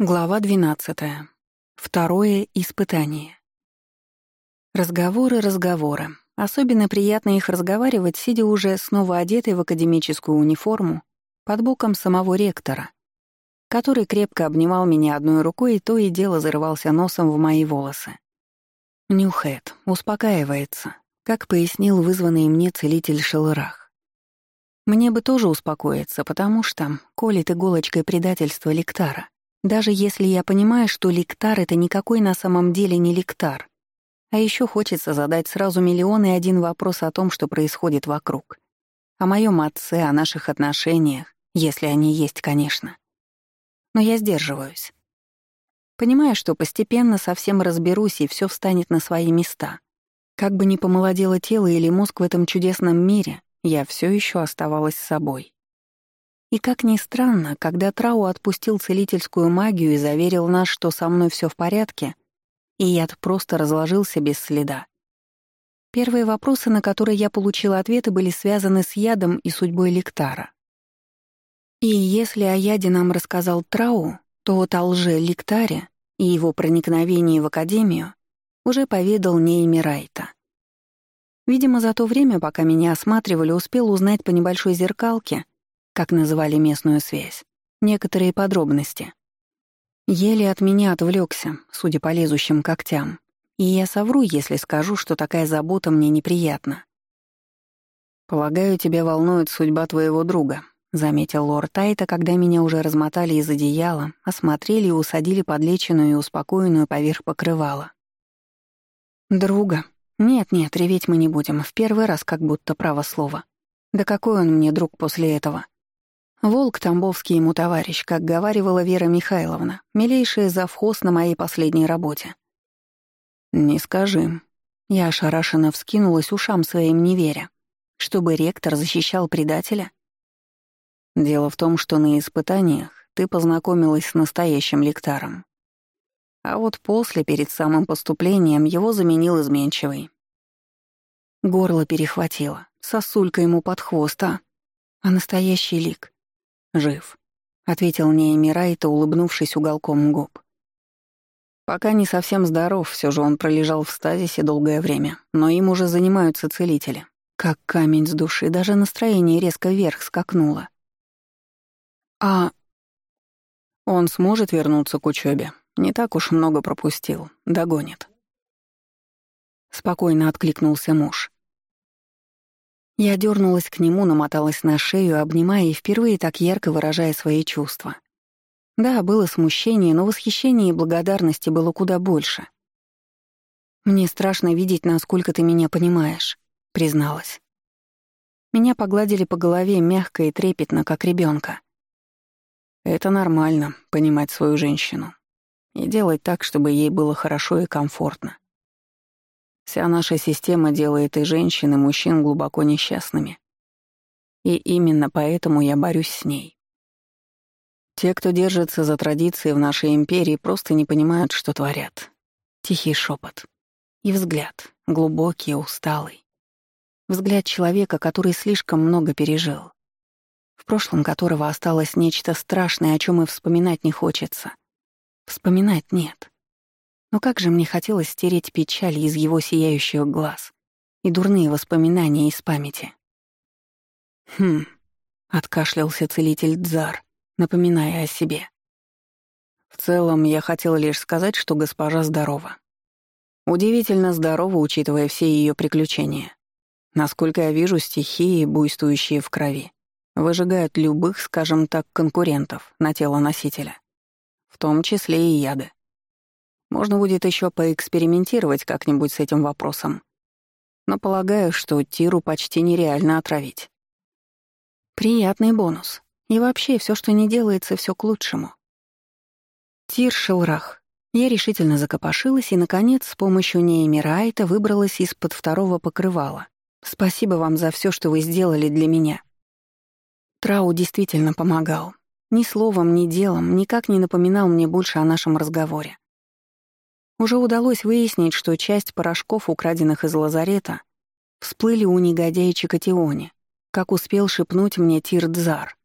Глава 12. Второе испытание. Разговоры, разговоры. Особенно приятно их разговаривать, сидя уже снова одетой в академическую униформу под боком самого ректора, который крепко обнимал меня одной рукой и то и дело зарывался носом в мои волосы. Нюхает, успокаивается, как пояснил вызванный мне целитель Шелрах. Мне бы тоже успокоиться, потому что колет иголочкой предательство Лектара — даже если я понимаю, что лектар — это никакой на самом деле не лектар. А еще хочется задать сразу миллион и один вопрос о том, что происходит вокруг. О моем отце, о наших отношениях, если они есть, конечно. Но я сдерживаюсь. Понимаю, что постепенно совсем разберусь, и все встанет на свои места. Как бы ни помолодело тело или мозг в этом чудесном мире, я все еще оставалась собой. И как ни странно, когда Трау отпустил целительскую магию и заверил нас, что со мной все в порядке, и яд просто разложился без следа. Первые вопросы, на которые я получила ответы, были связаны с ядом и судьбой Лектара. И если о яде нам рассказал Трау, то вот о лже-Лектаре и его проникновении в Академию уже поведал Нейми Райта. Видимо, за то время, пока меня осматривали, успел узнать по небольшой зеркалке — как называли местную связь, некоторые подробности. Еле от меня отвлекся, судя по лезущим когтям, и я совру, если скажу, что такая забота мне неприятна. «Полагаю, тебя волнует судьба твоего друга», — заметил лорд Тайта, когда меня уже размотали из одеяла, осмотрели и усадили подлеченную и успокоенную поверх покрывала. «Друга? Нет-нет, реветь мы не будем, в первый раз как будто право слово. Да какой он мне друг после этого?» Волк Тамбовский ему товарищ, как говаривала Вера Михайловна, милейшая завхоз на моей последней работе. «Не скажи». Я ошарашенно вскинулась ушам своим, не веря. Чтобы ректор защищал предателя? Дело в том, что на испытаниях ты познакомилась с настоящим лектаром. А вот после, перед самым поступлением, его заменил изменчивый. Горло перехватило, сосулька ему под хвост, а? А настоящий лик — «Жив», — ответил мне Райта, улыбнувшись уголком губ. Пока не совсем здоров, все же он пролежал в стазисе долгое время, но им уже занимаются целители. Как камень с души, даже настроение резко вверх скакнуло. А он сможет вернуться к учебе. Не так уж много пропустил. Догонит. Спокойно откликнулся муж. Я дернулась к нему, намоталась на шею, обнимая и впервые так ярко выражая свои чувства. Да, было смущение, но восхищение и благодарности было куда больше. «Мне страшно видеть, насколько ты меня понимаешь», — призналась. Меня погладили по голове мягко и трепетно, как ребенка. Это нормально — понимать свою женщину. И делать так, чтобы ей было хорошо и комфортно. Вся наша система делает и женщин, и мужчин глубоко несчастными. И именно поэтому я борюсь с ней. Те, кто держится за традиции в нашей империи, просто не понимают, что творят. Тихий шепот. И взгляд, глубокий, усталый. Взгляд человека, который слишком много пережил. В прошлом которого осталось нечто страшное, о чем и вспоминать не хочется. Вспоминать нет. Но как же мне хотелось стереть печаль из его сияющих глаз и дурные воспоминания из памяти. «Хм», — откашлялся целитель Дзар, напоминая о себе. «В целом, я хотел лишь сказать, что госпожа здорова. Удивительно здорова, учитывая все ее приключения. Насколько я вижу, стихии, буйствующие в крови, выжигают любых, скажем так, конкурентов на тело носителя, в том числе и яды. Можно будет еще поэкспериментировать как-нибудь с этим вопросом. Но полагаю, что Тиру почти нереально отравить. Приятный бонус. И вообще, все, что не делается, все к лучшему. Тир Шелрах. Я решительно закопошилась и, наконец, с помощью Неймирайта выбралась из-под второго покрывала. Спасибо вам за все, что вы сделали для меня. Трау действительно помогал. Ни словом, ни делом, никак не напоминал мне больше о нашем разговоре. Уже удалось выяснить, что часть порошков, украденных из лазарета, всплыли у негодяя Чикатиони, как успел шепнуть мне Тирдзар.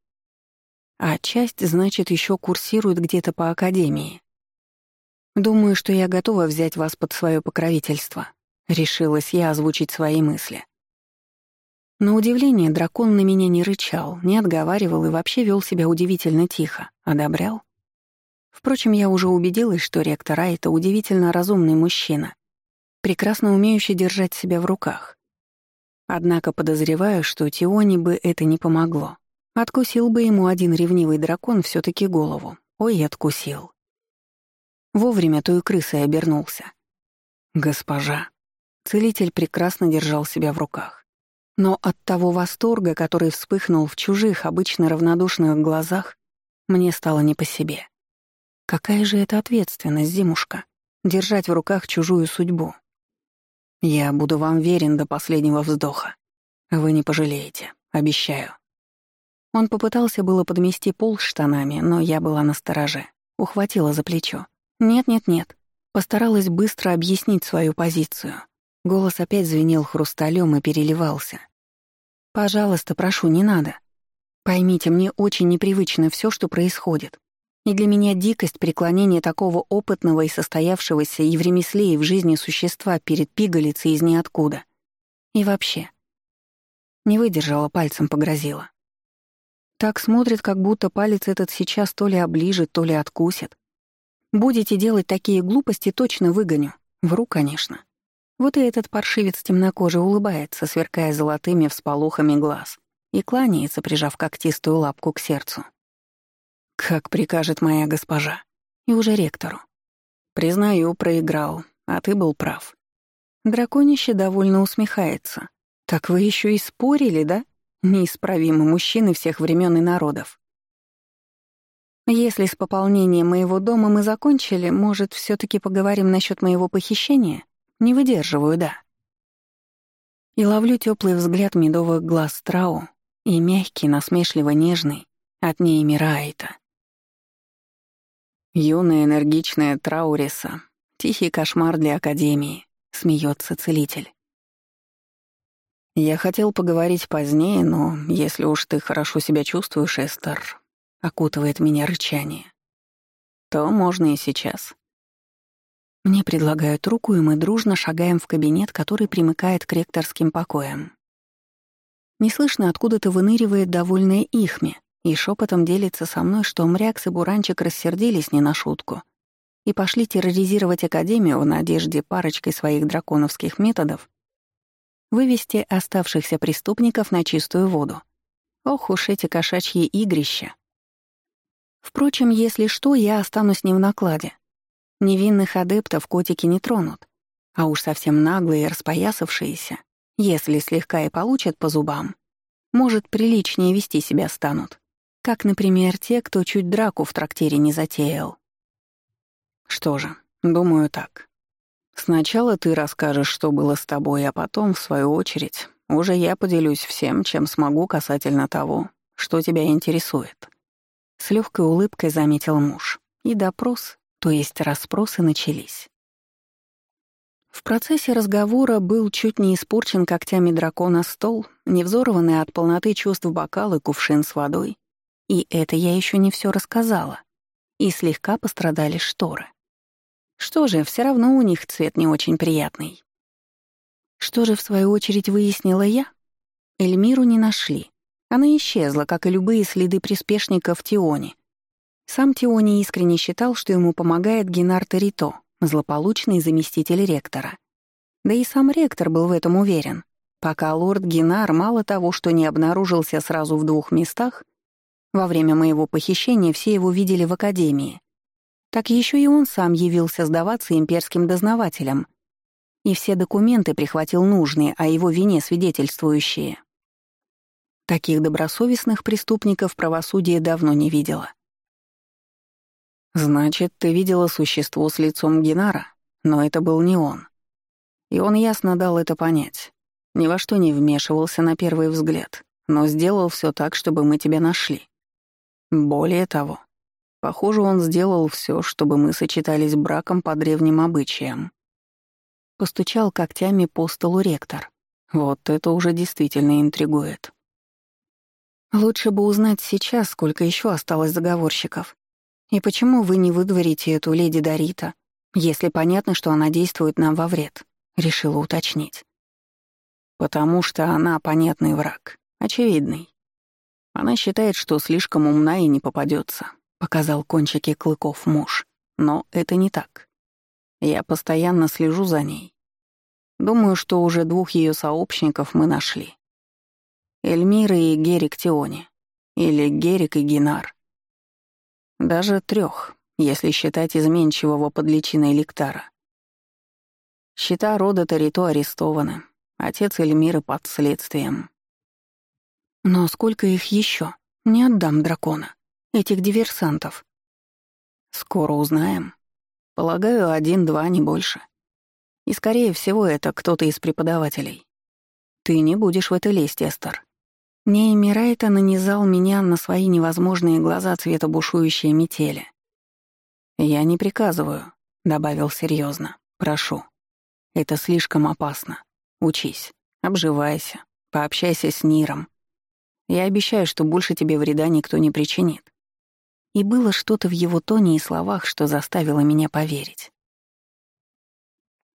а часть, значит, еще курсирует где-то по академии. Думаю, что я готова взять вас под свое покровительство. Решилась я озвучить свои мысли. На удивление, дракон на меня не рычал, не отговаривал и вообще вел себя удивительно тихо. Одобрял? Впрочем, я уже убедилась, что ректор Айта удивительно разумный мужчина, прекрасно умеющий держать себя в руках. Однако подозреваю, что Тионе бы это не помогло. Откусил бы ему один ревнивый дракон все таки голову. Ой, откусил. Вовремя той крысой обернулся. «Госпожа». Целитель прекрасно держал себя в руках. Но от того восторга, который вспыхнул в чужих, обычно равнодушных глазах, мне стало не по себе. Какая же это ответственность, Зимушка, держать в руках чужую судьбу. Я буду вам верен до последнего вздоха. Вы не пожалеете, обещаю. Он попытался было подмести пол штанами, но я была на стороже, ухватила за плечо. «Нет-нет-нет». Постаралась быстро объяснить свою позицию. Голос опять звенел хрусталем и переливался. «Пожалуйста, прошу, не надо. Поймите, мне очень непривычно все, что происходит. И для меня дикость преклонения такого опытного и состоявшегося и в ремесле, и в жизни существа перед пигалицей из ниоткуда. И вообще. Не выдержала, пальцем погрозила. Так смотрит, как будто палец этот сейчас то ли оближет, то ли откусит. Будете делать такие глупости, точно выгоню. Вру, конечно. Вот и этот паршивец темнокожий улыбается, сверкая золотыми всполохами глаз, и кланяется, прижав когтистую лапку к сердцу. «Как прикажет моя госпожа». И уже ректору. «Признаю, проиграл, а ты был прав». Драконище довольно усмехается. «Так вы еще и спорили, да? Неисправимы мужчины всех времен и народов». «Если с пополнением моего дома мы закончили, может, все таки поговорим насчет моего похищения?» Не выдерживаю, да. И ловлю теплый взгляд медовых глаз Трау и мягкий, насмешливо нежный от ней Мирайта. Юная энергичная Трауриса, тихий кошмар для Академии, смеется целитель. Я хотел поговорить позднее, но если уж ты хорошо себя чувствуешь, Эстер, окутывает меня рычание, то можно и сейчас. Мне предлагают руку, и мы дружно шагаем в кабинет, который примыкает к ректорским покоям. Неслышно откуда-то выныривает довольная Ихме и шепотом делится со мной, что Мрякс и Буранчик рассердились не на шутку и пошли терроризировать Академию в надежде парочкой своих драконовских методов вывести оставшихся преступников на чистую воду. Ох уж эти кошачьи игрища. Впрочем, если что, я останусь не в накладе, Невинных адептов котики не тронут, а уж совсем наглые и распоясавшиеся, если слегка и получат по зубам, может, приличнее вести себя станут. Как, например, те, кто чуть драку в трактире не затеял. Что же, думаю так. Сначала ты расскажешь, что было с тобой, а потом, в свою очередь, уже я поделюсь всем, чем смогу касательно того, что тебя интересует. С легкой улыбкой заметил муж. И допрос, то есть расспросы начались. В процессе разговора был чуть не испорчен когтями дракона стол, невзорванный от полноты чувств бокал и кувшин с водой. И это я еще не все рассказала. И слегка пострадали шторы. Что же, все равно у них цвет не очень приятный. Что же, в свою очередь, выяснила я? Эльмиру не нашли. Она исчезла, как и любые следы приспешников Тиони, сам Тиони искренне считал, что ему помогает Генар Тарито, злополучный заместитель ректора. Да и сам ректор был в этом уверен. Пока лорд Генар мало того, что не обнаружился сразу в двух местах, во время моего похищения все его видели в академии, так еще и он сам явился сдаваться имперским дознавателям и все документы прихватил нужные, о его вине свидетельствующие. Таких добросовестных преступников правосудие давно не видела. «Значит, ты видела существо с лицом Генара, но это был не он. И он ясно дал это понять. Ни во что не вмешивался на первый взгляд, но сделал все так, чтобы мы тебя нашли. Более того, похоже, он сделал все, чтобы мы сочетались браком по древним обычаям. Постучал когтями по столу ректор. Вот это уже действительно интригует. Лучше бы узнать сейчас, сколько еще осталось заговорщиков. И почему вы не выдворите эту леди Дарита, если понятно, что она действует нам во вред? Решила уточнить. Потому что она понятный враг, очевидный. Она считает, что слишком умна и не попадется, показал кончики клыков муж. Но это не так. Я постоянно слежу за ней. Думаю, что уже двух ее сообщников мы нашли. Эльмира и Герик Тиони. Или Герик и Гинар. Даже трех, если считать изменчивого под личиной Лектара. Счета рода Тарито арестованы. Отец Эльмиры под следствием. Но сколько их еще? Не отдам дракона. Этих диверсантов. Скоро узнаем. Полагаю, один-два, не больше. И, скорее всего, это кто-то из преподавателей. Ты не будешь в это лезть, Эстер. Ней Мирайта нанизал меня на свои невозможные глаза цвета бушующей метели. «Я не приказываю», — добавил серьезно. «Прошу. Это слишком опасно. Учись, обживайся, пообщайся с Ниром. Я обещаю, что больше тебе вреда никто не причинит». И было что-то в его тоне и словах, что заставило меня поверить.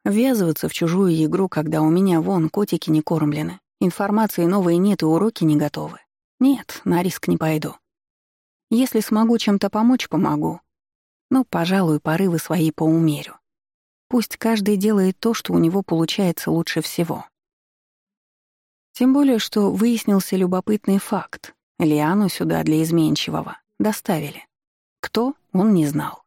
Ввязываться в чужую игру, когда у меня вон котики не кормлены, Информации новой нет и уроки не готовы. Нет, на риск не пойду. Если смогу чем-то помочь, помогу. Но, пожалуй, порывы свои поумерю. Пусть каждый делает то, что у него получается лучше всего. Тем более, что выяснился любопытный факт. Лиану сюда для изменчивого доставили. Кто, он не знал.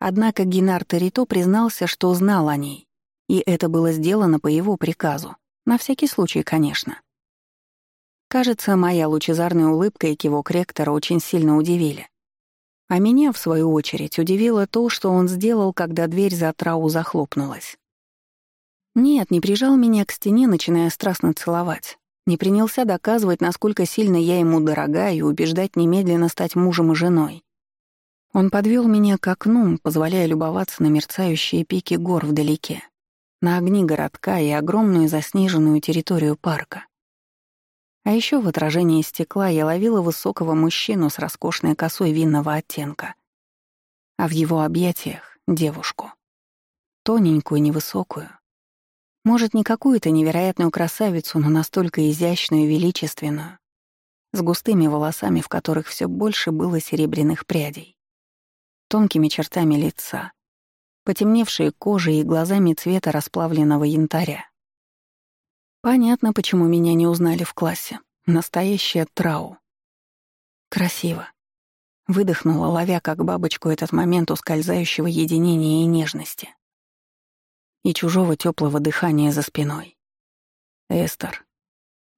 Однако Генар Тарито признался, что знал о ней, и это было сделано по его приказу. На всякий случай, конечно. Кажется, моя лучезарная улыбка и кивок ректора очень сильно удивили. А меня, в свою очередь, удивило то, что он сделал, когда дверь за трау захлопнулась. Нет, не прижал меня к стене, начиная страстно целовать. Не принялся доказывать, насколько сильно я ему дорога, и убеждать немедленно стать мужем и женой. Он подвел меня к окну, позволяя любоваться на мерцающие пики гор вдалеке на огни городка и огромную заснеженную территорию парка. А еще в отражении стекла я ловила высокого мужчину с роскошной косой винного оттенка, а в его объятиях — девушку. Тоненькую, невысокую. Может, не какую-то невероятную красавицу, но настолько изящную и величественную, с густыми волосами, в которых все больше было серебряных прядей, тонкими чертами лица, потемневшей кожей и глазами цвета расплавленного янтаря. Понятно, почему меня не узнали в классе. Настоящая трау. Красиво. Выдохнула, ловя как бабочку этот момент ускользающего единения и нежности. И чужого теплого дыхания за спиной. «Эстер,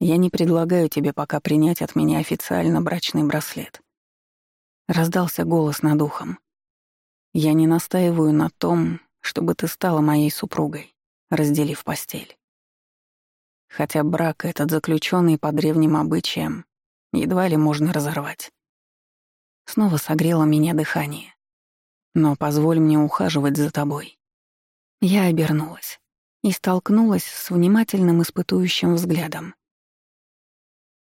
я не предлагаю тебе пока принять от меня официально брачный браслет». Раздался голос над ухом. Я не настаиваю на том, чтобы ты стала моей супругой, разделив постель. Хотя брак этот, заключенный по древним обычаям, едва ли можно разорвать. Снова согрело меня дыхание. Но позволь мне ухаживать за тобой. Я обернулась и столкнулась с внимательным испытующим взглядом.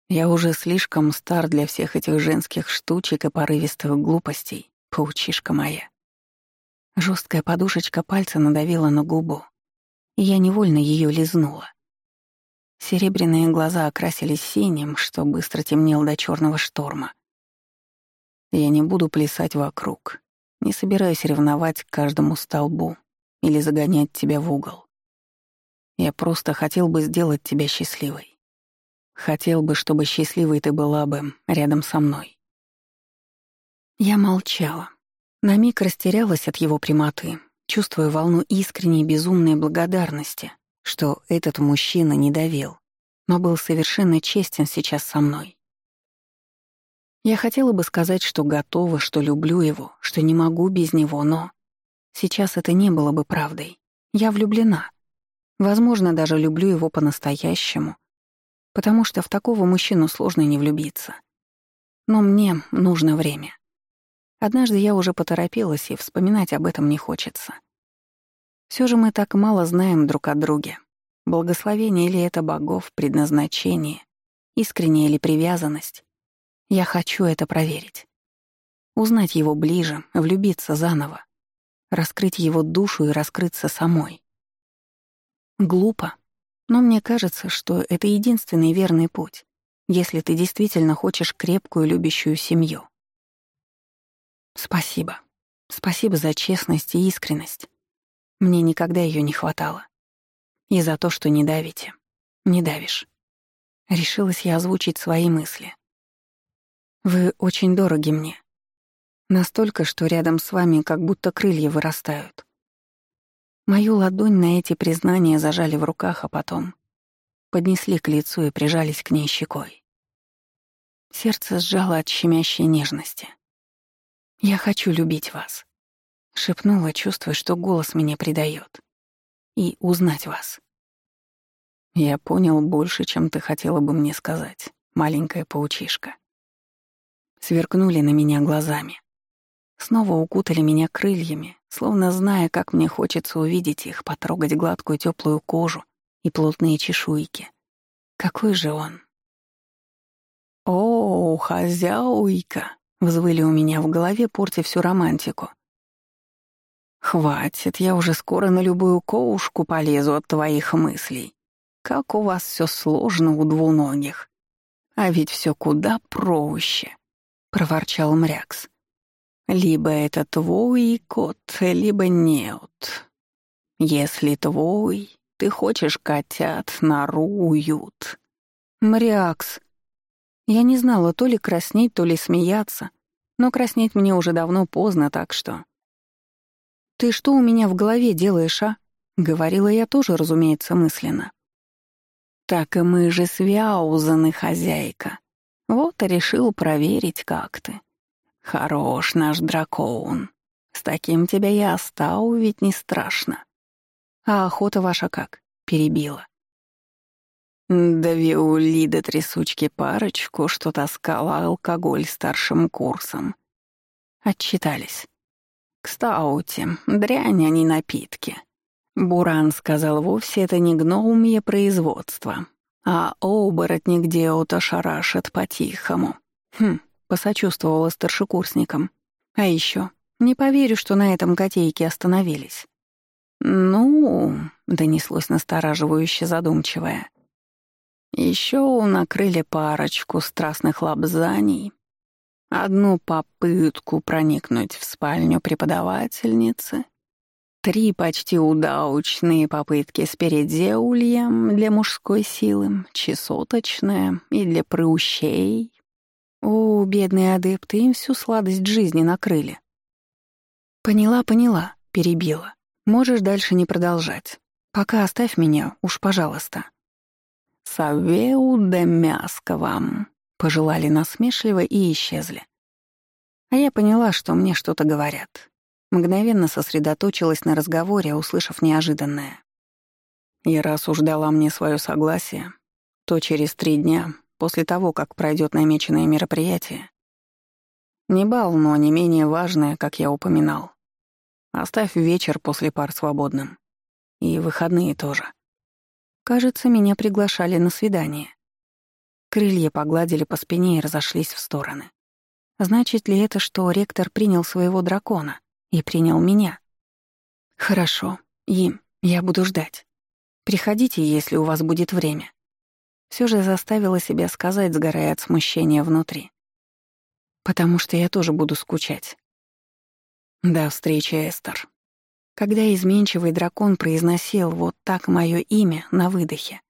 Я уже слишком стар для всех этих женских штучек и порывистых глупостей, паучишка моя. Жесткая подушечка пальца надавила на губу, и я невольно ее лизнула. Серебряные глаза окрасились синим, что быстро темнел до черного шторма. Я не буду плясать вокруг, не собираюсь ревновать к каждому столбу или загонять тебя в угол. Я просто хотел бы сделать тебя счастливой. Хотел бы, чтобы счастливой ты была бы рядом со мной. Я молчала, на миг растерялась от его прямоты, чувствуя волну искренней безумной благодарности, что этот мужчина не давил, но был совершенно честен сейчас со мной. Я хотела бы сказать, что готова, что люблю его, что не могу без него, но сейчас это не было бы правдой. Я влюблена. Возможно, даже люблю его по-настоящему, потому что в такого мужчину сложно не влюбиться. Но мне нужно время. Однажды я уже поторопилась, и вспоминать об этом не хочется. Все же мы так мало знаем друг о друге. Благословение ли это богов, предназначение, искренняя ли привязанность. Я хочу это проверить. Узнать его ближе, влюбиться заново, раскрыть его душу и раскрыться самой. Глупо, но мне кажется, что это единственный верный путь, если ты действительно хочешь крепкую любящую семью. Спасибо. Спасибо за честность и искренность. Мне никогда ее не хватало. И за то, что не давите. Не давишь. Решилась я озвучить свои мысли. Вы очень дороги мне. Настолько, что рядом с вами как будто крылья вырастают. Мою ладонь на эти признания зажали в руках, а потом поднесли к лицу и прижались к ней щекой. Сердце сжало от щемящей нежности. «Я хочу любить вас», — шепнула, чувствуя, что голос меня предает. «И узнать вас». «Я понял больше, чем ты хотела бы мне сказать, маленькая паучишка». Сверкнули на меня глазами. Снова укутали меня крыльями, словно зная, как мне хочется увидеть их, потрогать гладкую теплую кожу и плотные чешуйки. Какой же он? «О, хозяуйка!» Взвыли у меня в голове, портя всю романтику. «Хватит, я уже скоро на любую коушку полезу от твоих мыслей. Как у вас все сложно у двуногих. А ведь все куда проще», — проворчал Мрякс. «Либо это твой кот, либо нет. Если твой, ты хочешь котят, нору, уют». «Мрякс», я не знала то ли краснеть, то ли смеяться, но краснеть мне уже давно поздно, так что... «Ты что у меня в голове делаешь, а?» — говорила я тоже, разумеется, мысленно. «Так и мы же свяузаны, хозяйка. Вот и решил проверить, как ты. Хорош наш дракон. С таким тебя я оставу, ведь не страшно. А охота ваша как?» — перебила. Две улиды трясучки парочку, что таскала алкоголь старшим курсом. Отчитались. Кстати, дрянь, а не напитки. Буран сказал, вовсе это не гномье производство, а оборотник Деота шарашит по-тихому. Хм, посочувствовала старшекурсникам. А еще не поверю, что на этом котейке остановились. «Ну...» — донеслось настораживающе задумчивое. Еще накрыли парочку страстных лапзаний, одну попытку проникнуть в спальню преподавательницы, три почти удачные попытки с передеульем для мужской силы, чесоточная и для прыущей. О, бедные адепты, им всю сладость жизни накрыли. «Поняла, поняла», — перебила. «Можешь дальше не продолжать. Пока оставь меня, уж пожалуйста». «Савеу де мяско вам», — пожелали насмешливо и исчезли. А я поняла, что мне что-то говорят. Мгновенно сосредоточилась на разговоре, услышав неожиданное. И раз уж дала мне свое согласие, то через три дня, после того, как пройдет намеченное мероприятие, не бал, но не менее важное, как я упоминал. Оставь вечер после пар свободным. И выходные тоже. Кажется, меня приглашали на свидание. Крылья погладили по спине и разошлись в стороны. Значит ли это, что ректор принял своего дракона и принял меня? Хорошо, им, я буду ждать. Приходите, если у вас будет время. Все же заставила себя сказать, сгорая от смущения внутри. Потому что я тоже буду скучать. До встречи, Эстер. Когда изменчивый дракон произносил вот так мое имя на выдохе,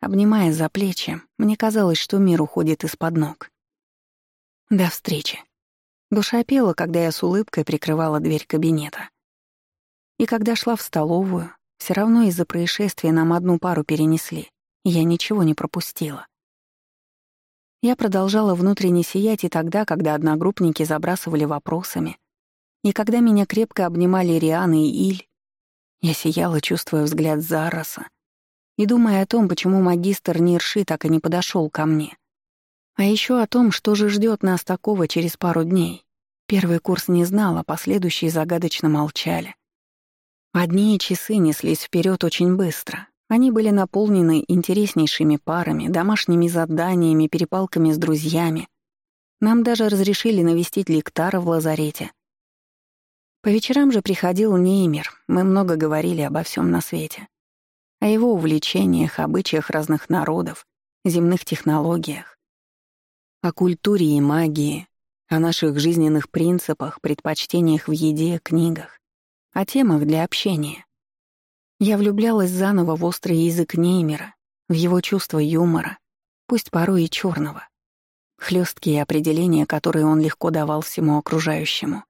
обнимая за плечи, мне казалось, что мир уходит из-под ног. До встречи. Душа пела, когда я с улыбкой прикрывала дверь кабинета. И когда шла в столовую, все равно из-за происшествия нам одну пару перенесли, я ничего не пропустила. Я продолжала внутренне сиять и тогда, когда одногруппники забрасывали вопросами, и когда меня крепко обнимали Риана и Иль, я сияла, чувствуя взгляд Зараса, и думая о том, почему магистр Нирши так и не подошел ко мне. А еще о том, что же ждет нас такого через пару дней. Первый курс не знал, а последующие загадочно молчали. Одни часы неслись вперед очень быстро. Они были наполнены интереснейшими парами, домашними заданиями, перепалками с друзьями. Нам даже разрешили навестить лектара в лазарете. По вечерам же приходил Неймер, мы много говорили обо всем на свете. О его увлечениях, обычаях разных народов, земных технологиях. О культуре и магии, о наших жизненных принципах, предпочтениях в еде, книгах, о темах для общения. Я влюблялась заново в острый язык Неймера, в его чувство юмора, пусть порой и черного. Хлесткие определения, которые он легко давал всему окружающему.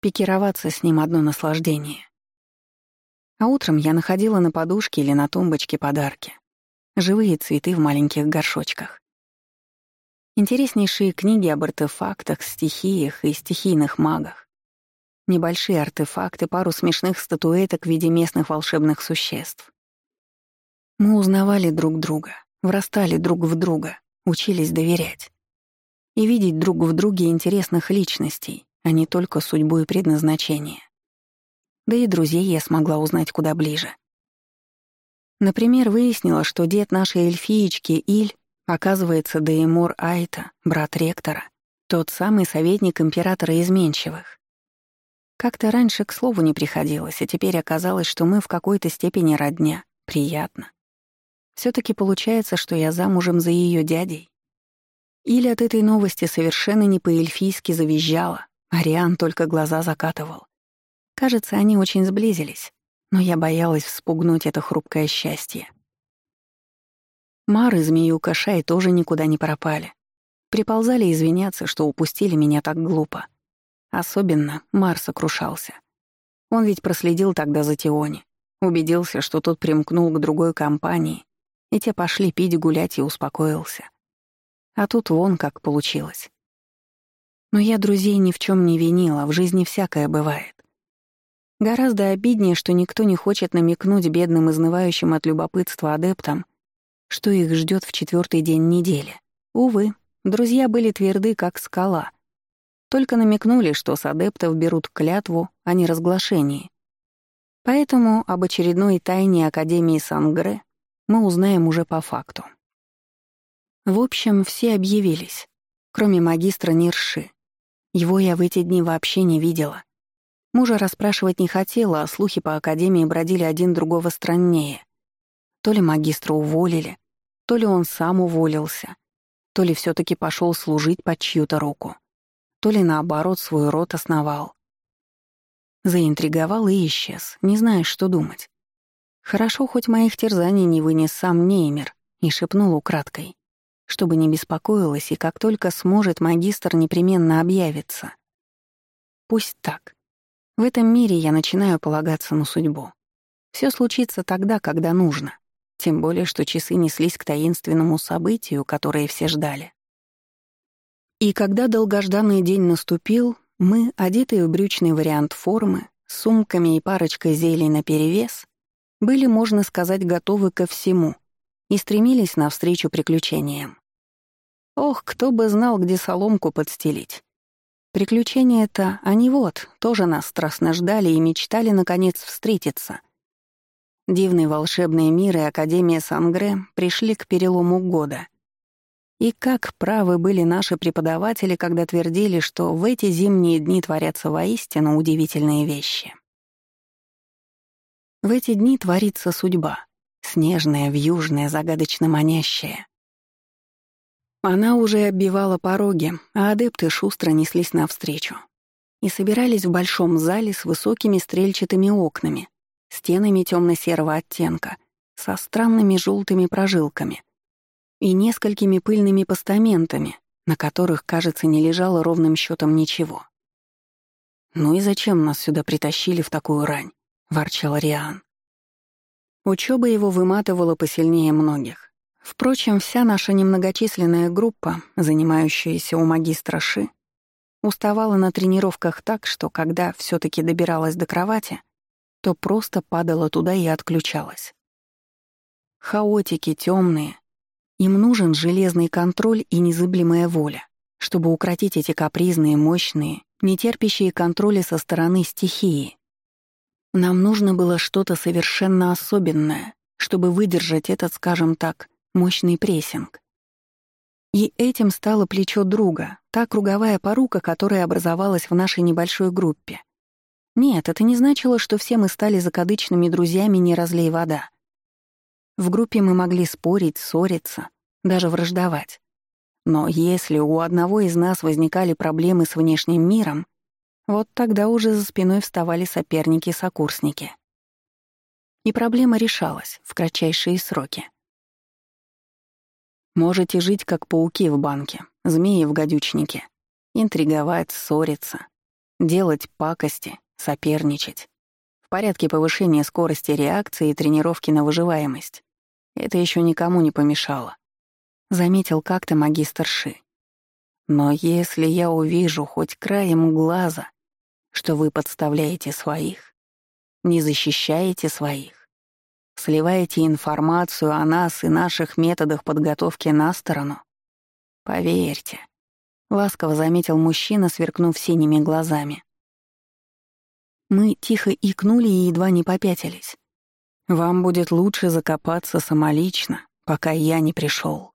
Пикироваться с ним одно наслаждение. А утром я находила на подушке или на тумбочке подарки. Живые цветы в маленьких горшочках. Интереснейшие книги об артефактах, стихиях и стихийных магах. Небольшие артефакты, пару смешных статуэток в виде местных волшебных существ. Мы узнавали друг друга, врастали друг в друга, учились доверять. И видеть друг в друге интересных личностей, а не только судьбу и предназначение. Да и друзей я смогла узнать куда ближе. Например, выяснила, что дед нашей эльфиечки Иль, оказывается, Деймор Айта, брат ректора, тот самый советник императора изменчивых. Как-то раньше к слову не приходилось, а теперь оказалось, что мы в какой-то степени родня. Приятно. все таки получается, что я замужем за ее дядей. Или от этой новости совершенно не по-эльфийски завизжала, Ариан только глаза закатывал. Кажется, они очень сблизились, но я боялась вспугнуть это хрупкое счастье. Мар и змеюка Шай тоже никуда не пропали. Приползали извиняться, что упустили меня так глупо. Особенно Мар сокрушался. Он ведь проследил тогда за Тиони, убедился, что тот примкнул к другой компании, и те пошли пить, гулять и успокоился. А тут вон как получилось. Но я друзей ни в чем не винила, в жизни всякое бывает. Гораздо обиднее, что никто не хочет намекнуть бедным, изнывающим от любопытства адептам, что их ждет в четвертый день недели. Увы, друзья были тверды, как скала. Только намекнули, что с адептов берут клятву о неразглашении. Поэтому об очередной тайне Академии Сангре мы узнаем уже по факту. В общем, все объявились, кроме магистра Нирши, его я в эти дни вообще не видела. Мужа расспрашивать не хотела, а слухи по академии бродили один другого страннее. То ли магистра уволили, то ли он сам уволился, то ли все таки пошел служить под чью-то руку, то ли наоборот свой род основал. Заинтриговал и исчез, не зная, что думать. Хорошо, хоть моих терзаний не вынес сам Неймер и шепнул украдкой чтобы не беспокоилась, и как только сможет, магистр непременно объявится. Пусть так. В этом мире я начинаю полагаться на судьбу. Все случится тогда, когда нужно. Тем более, что часы неслись к таинственному событию, которое все ждали. И когда долгожданный день наступил, мы, одетые в брючный вариант формы, с сумками и парочкой зелий наперевес, были, можно сказать, готовы ко всему и стремились навстречу приключениям. Ох, кто бы знал, где соломку подстелить. Приключения-то, они вот, тоже нас страстно ждали и мечтали, наконец, встретиться. Дивный волшебный мир и Академия Сангре пришли к перелому года. И как правы были наши преподаватели, когда твердили, что в эти зимние дни творятся воистину удивительные вещи. В эти дни творится судьба, снежная, вьюжная, загадочно манящая. Она уже оббивала пороги, а адепты шустро неслись навстречу. И собирались в большом зале с высокими стрельчатыми окнами, стенами темно-серого оттенка, со странными желтыми прожилками и несколькими пыльными постаментами, на которых, кажется, не лежало ровным счетом ничего. «Ну и зачем нас сюда притащили в такую рань?» — ворчал Риан. Учеба его выматывала посильнее многих. Впрочем, вся наша немногочисленная группа, занимающаяся у магистра Ши, уставала на тренировках так, что когда все таки добиралась до кровати, то просто падала туда и отключалась. Хаотики темные. Им нужен железный контроль и незыблемая воля, чтобы укротить эти капризные, мощные, нетерпящие контроля со стороны стихии. Нам нужно было что-то совершенно особенное, чтобы выдержать этот, скажем так, мощный прессинг. И этим стало плечо друга, та круговая порука, которая образовалась в нашей небольшой группе. Нет, это не значило, что все мы стали закадычными друзьями «не разлей вода». В группе мы могли спорить, ссориться, даже враждовать. Но если у одного из нас возникали проблемы с внешним миром, вот тогда уже за спиной вставали соперники-сокурсники. И проблема решалась в кратчайшие сроки. Можете жить как пауки в банке, змеи в гадючнике, интриговать, ссориться, делать пакости, соперничать. В порядке повышения скорости реакции и тренировки на выживаемость. Это еще никому не помешало. Заметил как-то магистр Ши. Но если я увижу хоть краем глаза, что вы подставляете своих, не защищаете своих, сливаете информацию о нас и наших методах подготовки на сторону, поверьте, ласково заметил мужчина, сверкнув синими глазами. Мы тихо икнули и едва не попятились. Вам будет лучше закопаться самолично, пока я не пришел.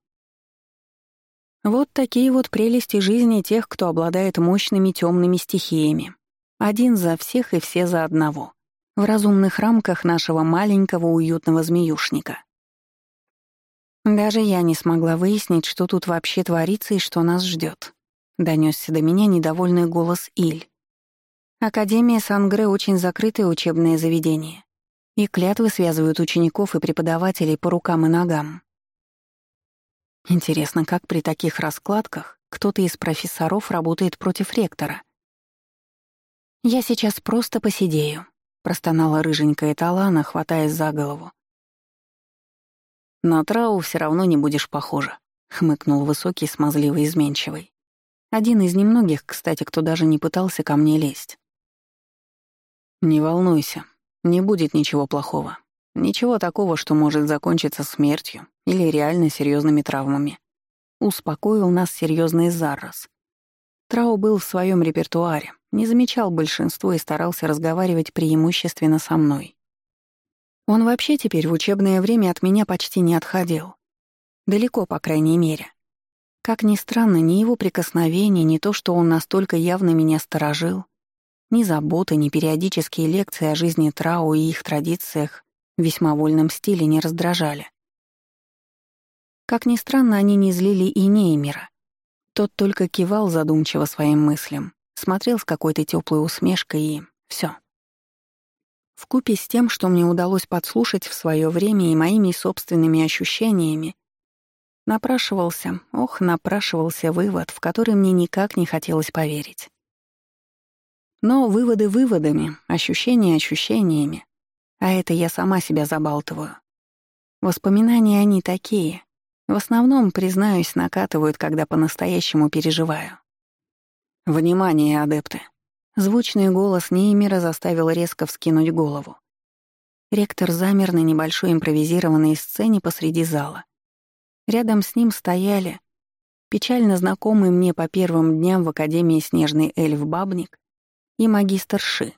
Вот такие вот прелести жизни тех, кто обладает мощными темными стихиями. Один за всех и все за одного. В разумных рамках нашего маленького уютного змеюшника. Даже я не смогла выяснить, что тут вообще творится и что нас ждет. Донесся до меня недовольный голос Иль. Академия Сангры очень закрытое учебное заведение и клятвы связывают учеников и преподавателей по рукам и ногам. Интересно, как при таких раскладках кто-то из профессоров работает против ректора? «Я сейчас просто посидею», — простонала рыженькая Талана, хватаясь за голову. «На Трау все равно не будешь похожа», — хмыкнул высокий, смазливый, изменчивый. Один из немногих, кстати, кто даже не пытался ко мне лезть. «Не волнуйся, не будет ничего плохого. Ничего такого, что может закончиться смертью или реально серьезными травмами. Успокоил нас серьезный Заррос. Трау был в своем репертуаре, не замечал большинство и старался разговаривать преимущественно со мной. Он вообще теперь в учебное время от меня почти не отходил. Далеко, по крайней мере. Как ни странно, ни его прикосновение, ни то, что он настолько явно меня сторожил, ни заботы, ни периодические лекции о жизни Трау и их традициях в весьма вольном стиле не раздражали. Как ни странно, они не злили и Неймера. Тот только кивал задумчиво своим мыслям, смотрел с какой-то теплой усмешкой и все. Вкупе с тем, что мне удалось подслушать в свое время и моими собственными ощущениями, напрашивался, ох, напрашивался вывод, в который мне никак не хотелось поверить. Но выводы выводами, ощущения ощущениями. А это я сама себя забалтываю. Воспоминания они такие. В основном, признаюсь, накатывают, когда по-настоящему переживаю. «Внимание, адепты!» Звучный голос Неймера заставил резко вскинуть голову. Ректор замер на небольшой импровизированной сцене посреди зала. Рядом с ним стояли печально знакомый мне по первым дням в Академии Снежный эльф Бабник и магистр Ши.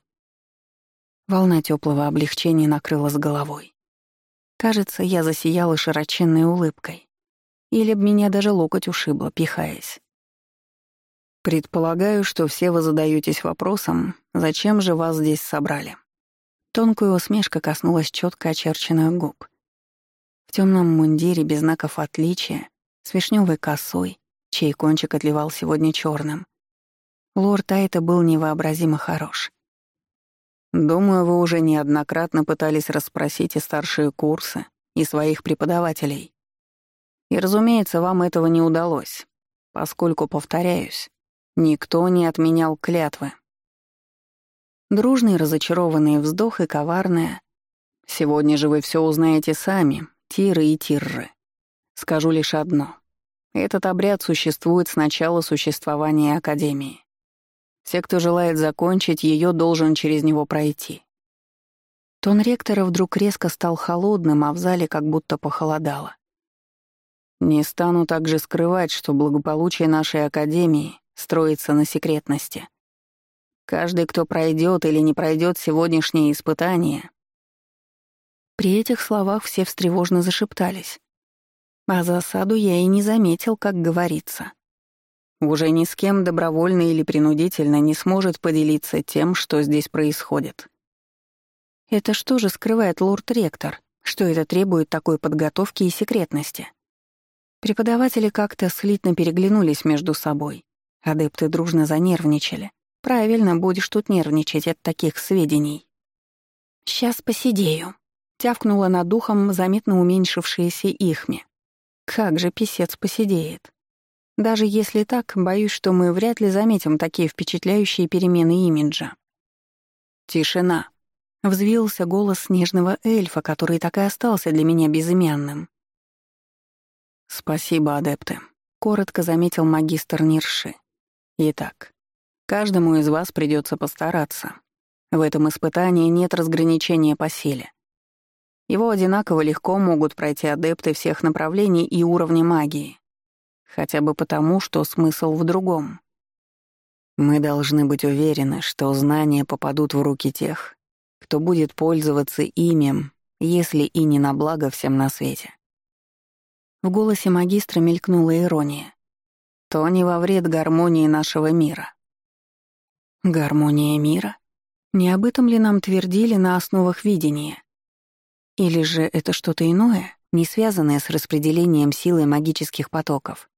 Волна теплого облегчения накрыла с головой. Кажется, я засияла широченной улыбкой. Или б меня даже локоть ушибло, пихаясь. Предполагаю, что все вы задаетесь вопросом, зачем же вас здесь собрали. Тонкая усмешка коснулась четко очерченных губ. В темном мундире без знаков отличия, с вишневой косой, чей кончик отливал сегодня черным, Лорд Айта был невообразимо хорош. Думаю, вы уже неоднократно пытались расспросить и старшие курсы, и своих преподавателей. И, разумеется, вам этого не удалось, поскольку, повторяюсь, никто не отменял клятвы. Дружный разочарованный вздох и коварная. Сегодня же вы все узнаете сами, тиры и тирры. Скажу лишь одно. Этот обряд существует с начала существования Академии. Все, кто желает закончить, ее должен через него пройти. Тон ректора вдруг резко стал холодным, а в зале как будто похолодало. Не стану также скрывать, что благополучие нашей академии строится на секретности. Каждый, кто пройдет или не пройдет сегодняшнее испытание. При этих словах все встревожно зашептались. А засаду я и не заметил, как говорится. Уже ни с кем добровольно или принудительно не сможет поделиться тем, что здесь происходит. Это что же скрывает лорд-ректор, что это требует такой подготовки и секретности? Преподаватели как-то слитно переглянулись между собой. Адепты дружно занервничали. Правильно, будешь тут нервничать от таких сведений. «Сейчас посидею», — тявкнула над духом заметно уменьшившаяся ихме. «Как же писец посидеет?» Даже если так, боюсь, что мы вряд ли заметим такие впечатляющие перемены имиджа. «Тишина!» — взвился голос снежного эльфа, который так и остался для меня безымянным. «Спасибо, адепты», — коротко заметил магистр Нирши. «Итак, каждому из вас придется постараться. В этом испытании нет разграничения по силе. Его одинаково легко могут пройти адепты всех направлений и уровней магии. Хотя бы потому, что смысл в другом. Мы должны быть уверены, что знания попадут в руки тех, кто будет пользоваться ими, если и не на благо всем на свете. В голосе магистра мелькнула ирония. То не во вред гармонии нашего мира. Гармония мира? Не об этом ли нам твердили на основах видения? Или же это что-то иное, не связанное с распределением силы магических потоков?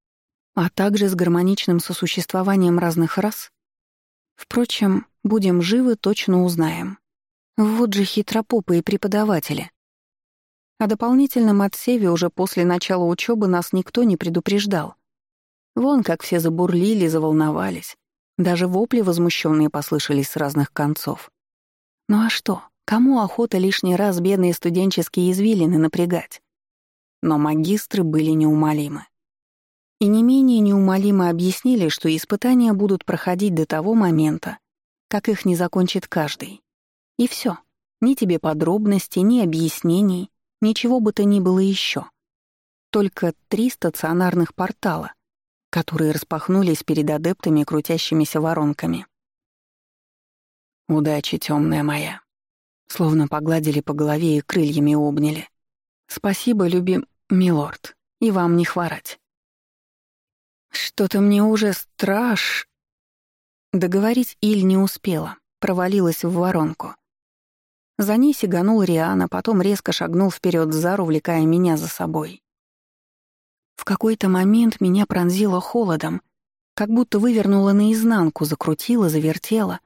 А также с гармоничным сосуществованием разных рас? Впрочем, будем живы, точно узнаем. Вот же хитропопы и преподаватели. О дополнительном отсеве уже после начала учебы нас никто не предупреждал. Вон как все забурлили, заволновались. Даже вопли возмущенные послышались с разных концов. Ну а что, кому охота лишний раз бедные студенческие извилины напрягать? Но магистры были неумолимы. И не менее неумолимо объяснили, что испытания будут проходить до того момента, как их не закончит каждый. И все. Ни тебе подробностей, ни объяснений, ничего бы то ни было еще. Только три стационарных портала, которые распахнулись перед адептами крутящимися воронками. «Удачи, темная моя!» Словно погладили по голове и крыльями обняли. «Спасибо, любим, милорд, и вам не хворать». Что-то мне уже страш... Договорить Иль не успела, провалилась в воронку. За ней сиганул Риана, потом резко шагнул вперед Зар, увлекая меня за собой. В какой-то момент меня пронзило холодом, как будто вывернула наизнанку, закрутила, завертела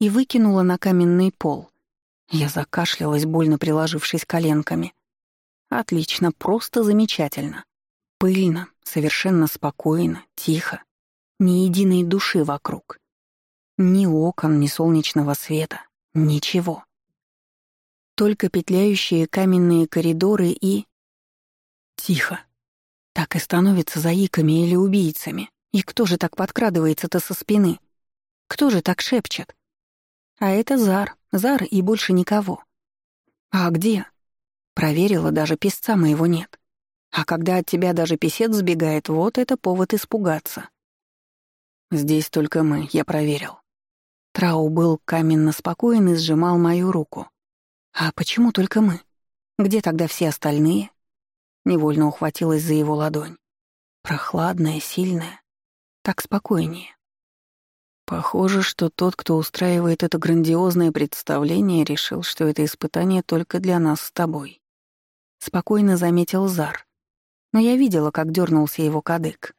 и выкинула на каменный пол. Я закашлялась, больно приложившись коленками. Отлично, просто замечательно. Пыльно, совершенно спокойно, тихо. Ни единой души вокруг. Ни окон, ни солнечного света. Ничего. Только петляющие каменные коридоры и... Тихо. Так и становится заиками или убийцами. И кто же так подкрадывается-то со спины? Кто же так шепчет? А это Зар, Зар и больше никого. А где? Проверила, даже песца моего нет. А когда от тебя даже писец сбегает, вот это повод испугаться. Здесь только мы, я проверил. Трау был каменно спокоен и сжимал мою руку. А почему только мы? Где тогда все остальные? Невольно ухватилась за его ладонь. Прохладная, сильная. Так спокойнее. Похоже, что тот, кто устраивает это грандиозное представление, решил, что это испытание только для нас с тобой. Спокойно заметил Зар но я видела, как дернулся его кадык.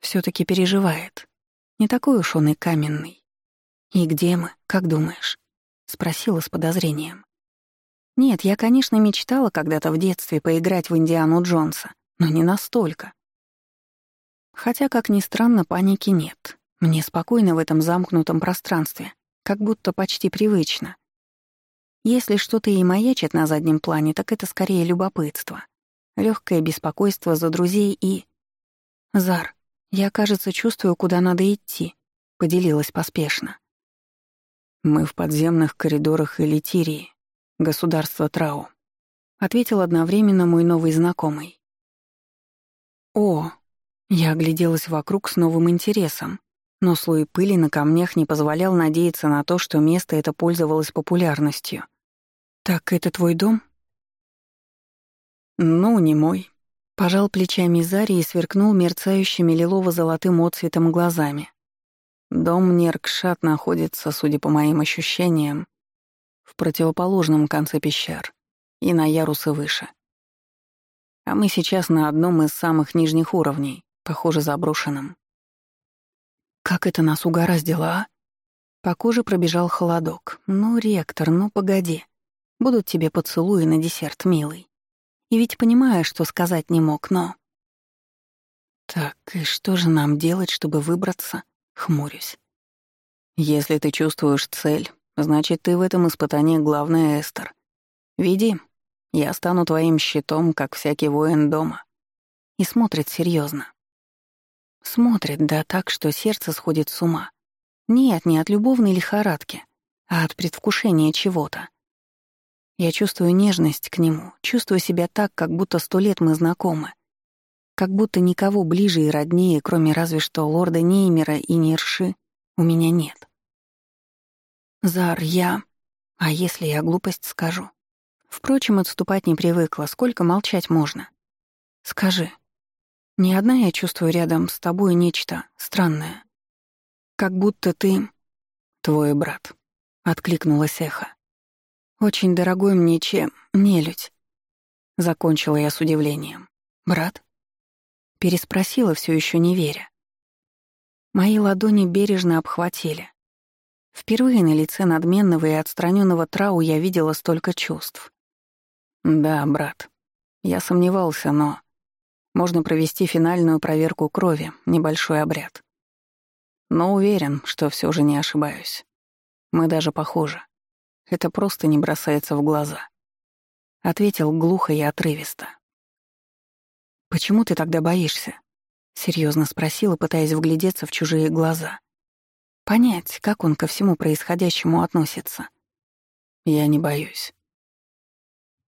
все таки переживает. Не такой уж он и каменный. «И где мы, как думаешь?» — спросила с подозрением. «Нет, я, конечно, мечтала когда-то в детстве поиграть в Индиану Джонса, но не настолько. Хотя, как ни странно, паники нет. Мне спокойно в этом замкнутом пространстве, как будто почти привычно. Если что-то и маячит на заднем плане, так это скорее любопытство легкое беспокойство за друзей и... «Зар, я, кажется, чувствую, куда надо идти», — поделилась поспешно. «Мы в подземных коридорах Элитирии, государство Трау», — ответил одновременно мой новый знакомый. «О!» — я огляделась вокруг с новым интересом, но слой пыли на камнях не позволял надеяться на то, что место это пользовалось популярностью. «Так это твой дом?» «Ну, не мой». Пожал плечами Зари и сверкнул мерцающими лилово-золотым отцветом глазами. Дом Неркшат находится, судя по моим ощущениям, в противоположном конце пещер и на ярусы выше. А мы сейчас на одном из самых нижних уровней, похоже, заброшенном. Как это нас угораздило, а? По коже пробежал холодок. Ну, ректор, ну погоди. Будут тебе поцелуи на десерт, милый. И ведь понимаешь, что сказать не мог, но... Так, и что же нам делать, чтобы выбраться? Хмурюсь. Если ты чувствуешь цель, значит, ты в этом испытании главная Эстер. Веди, я стану твоим щитом, как всякий воин дома. И смотрит серьезно. Смотрит, да так, что сердце сходит с ума. Нет, не от любовной лихорадки, а от предвкушения чего-то. Я чувствую нежность к нему, чувствую себя так, как будто сто лет мы знакомы. Как будто никого ближе и роднее, кроме разве что лорда Неймера и Нерши, у меня нет. Зар, я... А если я глупость скажу? Впрочем, отступать не привыкла, сколько молчать можно. Скажи, не одна я чувствую рядом с тобой нечто странное. Как будто ты... Твой брат, — откликнулась эхо. Очень дорогой мне чем... нелюдь. Закончила я с удивлением. Брат? Переспросила, все еще не веря. Мои ладони бережно обхватили. Впервые на лице надменного и отстраненного Трау я видела столько чувств. Да, брат. Я сомневался, но... Можно провести финальную проверку крови, небольшой обряд. Но уверен, что все же не ошибаюсь. Мы даже похожи. Это просто не бросается в глаза. Ответил глухо и отрывисто. «Почему ты тогда боишься?» — серьезно спросила, пытаясь вглядеться в чужие глаза. Понять, как он ко всему происходящему относится. «Я не боюсь.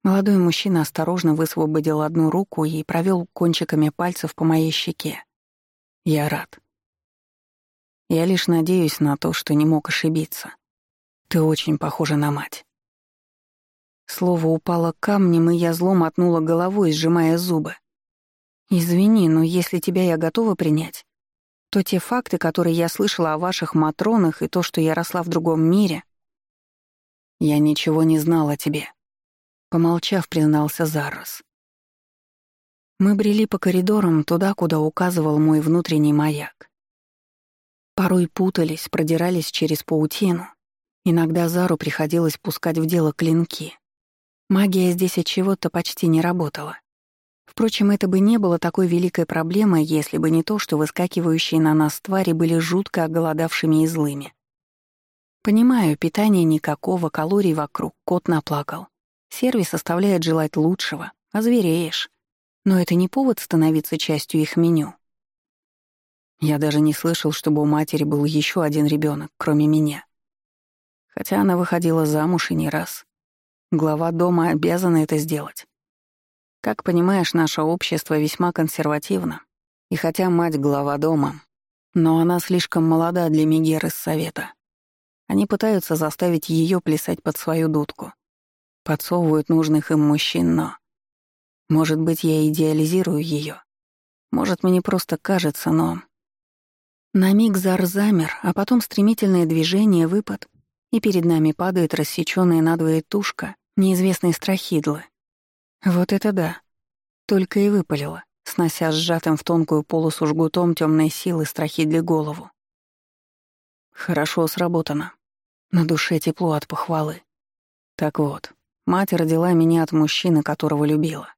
Молодой мужчина осторожно высвободил одну руку и провел кончиками пальцев по моей щеке. Я рад. Я лишь надеюсь на то, что не мог ошибиться. Ты очень похожа на мать. Слово упало камнем, и я зло мотнула головой, сжимая зубы. «Извини, но если тебя я готова принять, то те факты, которые я слышала о ваших матронах, и то, что я росла в другом мире...» «Я ничего не знала о тебе», Помолчав, признался Зарос. Мы брели по коридорам туда, куда указывал мой внутренний маяк. Порой путались, продирались через паутину. Иногда Зару приходилось пускать в дело клинки. Магия здесь от чего-то почти не работала. Впрочем, это бы не было такой великой проблемой, если бы не то, что выскакивающие на нас твари были жутко оголодавшими и злыми. Понимаю, питания никакого, калорий вокруг, кот наплакал. Сервис оставляет желать лучшего, а звереешь. Но это не повод становиться частью их меню. Я даже не слышал, чтобы у матери был еще один ребенок, кроме меня. Хотя она выходила замуж и не раз. Глава дома обязана это сделать. Как понимаешь, наше общество весьма консервативно. И хотя мать глава дома, но она слишком молода для Мегер из совета. Они пытаются заставить ее плясать под свою дудку подсовывают нужных им мужчин, но... Может быть, я идеализирую ее. Может, мне просто кажется, но... На миг Зар замер, а потом стремительное движение, выпад, и перед нами падает рассечённая надвое тушка неизвестной страхидлы. Вот это да. Только и выпалила, снося сжатым в тонкую полосу жгутом темной силы страхидли голову. Хорошо сработано. На душе тепло от похвалы. Так вот, Мать родила меня от мужчины, которого любила.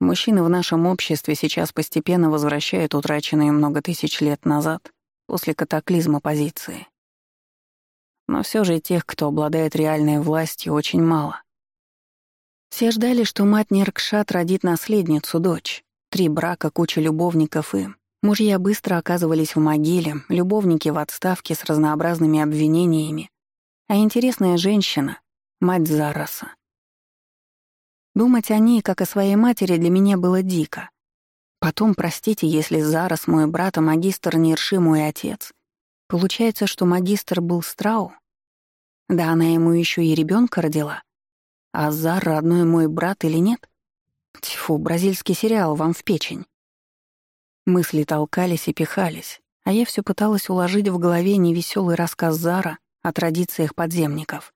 Мужчины в нашем обществе сейчас постепенно возвращают утраченные много тысяч лет назад после катаклизма позиции. Но все же тех, кто обладает реальной властью, очень мало. Все ждали, что мать Неркшат родит наследницу, дочь. Три брака, куча любовников и... Мужья быстро оказывались в могиле, любовники в отставке с разнообразными обвинениями. А интересная женщина, мать Зараса. Думать о ней, как о своей матери, для меня было дико. Потом, простите, если Зарас мой брат, а магистр Нирши мой отец. Получается, что магистр был Страу? Да она ему еще и ребенка родила. А Зар родной мой брат или нет? Тьфу, бразильский сериал вам в печень. Мысли толкались и пихались, а я все пыталась уложить в голове невеселый рассказ Зара о традициях подземников.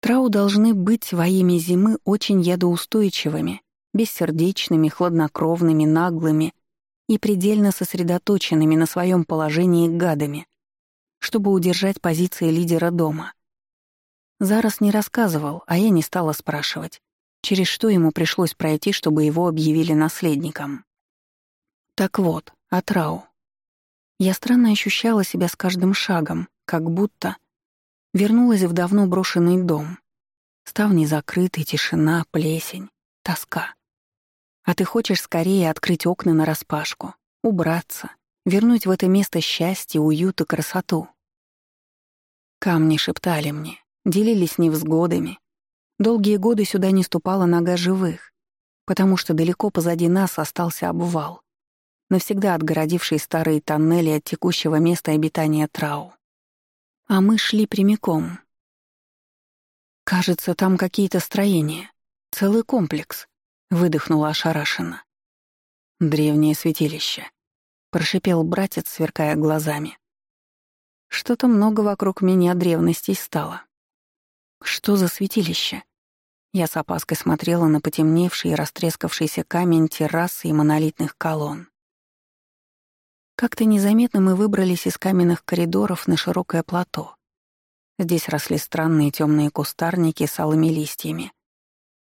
Трау должны быть во имя зимы очень ядоустойчивыми, бессердечными, хладнокровными, наглыми и предельно сосредоточенными на своем положении гадами, чтобы удержать позиции лидера дома. Зарос не рассказывал, а я не стала спрашивать, через что ему пришлось пройти, чтобы его объявили наследником. Так вот, Атрау. Я странно ощущала себя с каждым шагом, как будто вернулась в давно брошенный дом. Ставни закрыты, тишина, плесень, тоска. А ты хочешь скорее открыть окна нараспашку, убраться, вернуть в это место счастье, уют и красоту. Камни шептали мне, делились невзгодами. Долгие годы сюда не ступала нога живых, потому что далеко позади нас остался обвал навсегда отгородивший старые тоннели от текущего места обитания Трау. А мы шли прямиком. «Кажется, там какие-то строения. Целый комплекс», — выдохнула ошарашенно. «Древнее святилище», — прошипел братец, сверкая глазами. «Что-то много вокруг меня древностей стало». «Что за святилище?» Я с опаской смотрела на потемневший и растрескавшийся камень террасы и монолитных колонн. Как-то незаметно мы выбрались из каменных коридоров на широкое плато. Здесь росли странные темные кустарники с алыми листьями.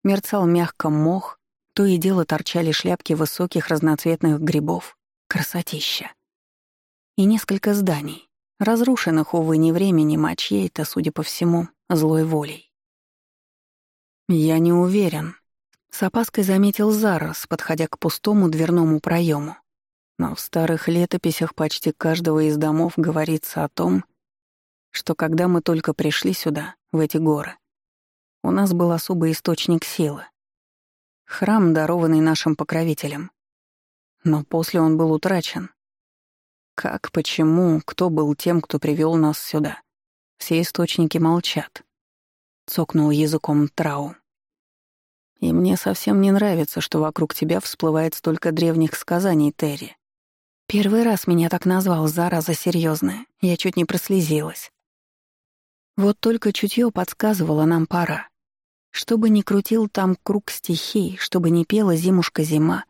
Мерцал мягко мох, то и дело торчали шляпки высоких разноцветных грибов. Красотища. И несколько зданий, разрушенных, увы, не временем, а чьей-то, судя по всему, злой волей. «Я не уверен», — с опаской заметил Зарос, подходя к пустому дверному проему. Но в старых летописях почти каждого из домов говорится о том, что когда мы только пришли сюда, в эти горы, у нас был особый источник силы. Храм, дарованный нашим покровителям. Но после он был утрачен. Как, почему, кто был тем, кто привел нас сюда? Все источники молчат. Цокнул языком Трау. И мне совсем не нравится, что вокруг тебя всплывает столько древних сказаний, Терри. Первый раз меня так назвал, зараза серьезная. Я чуть не прослезилась. Вот только чутье подсказывало нам пора. Чтобы не крутил там круг стихий, чтобы не пела зимушка-зима,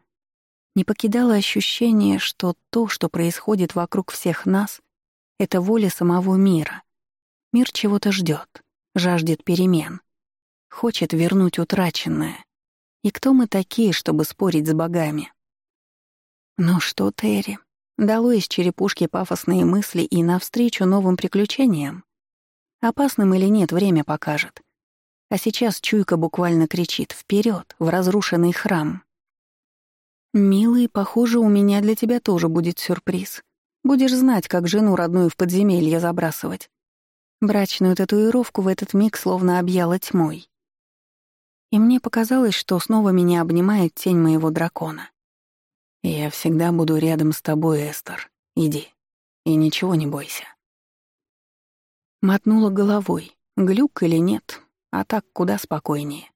не покидало ощущение, что то, что происходит вокруг всех нас, — это воля самого мира. Мир чего-то ждет, жаждет перемен, хочет вернуть утраченное. И кто мы такие, чтобы спорить с богами? Ну что, Терри, Дало из черепушки пафосные мысли и навстречу новым приключениям. Опасным или нет, время покажет. А сейчас чуйка буквально кричит вперед в разрушенный храм. «Милый, похоже, у меня для тебя тоже будет сюрприз. Будешь знать, как жену родную в подземелье забрасывать. Брачную татуировку в этот миг словно объяла тьмой. И мне показалось, что снова меня обнимает тень моего дракона. «Я всегда буду рядом с тобой, Эстер. Иди. И ничего не бойся». Мотнула головой. Глюк или нет, а так куда спокойнее.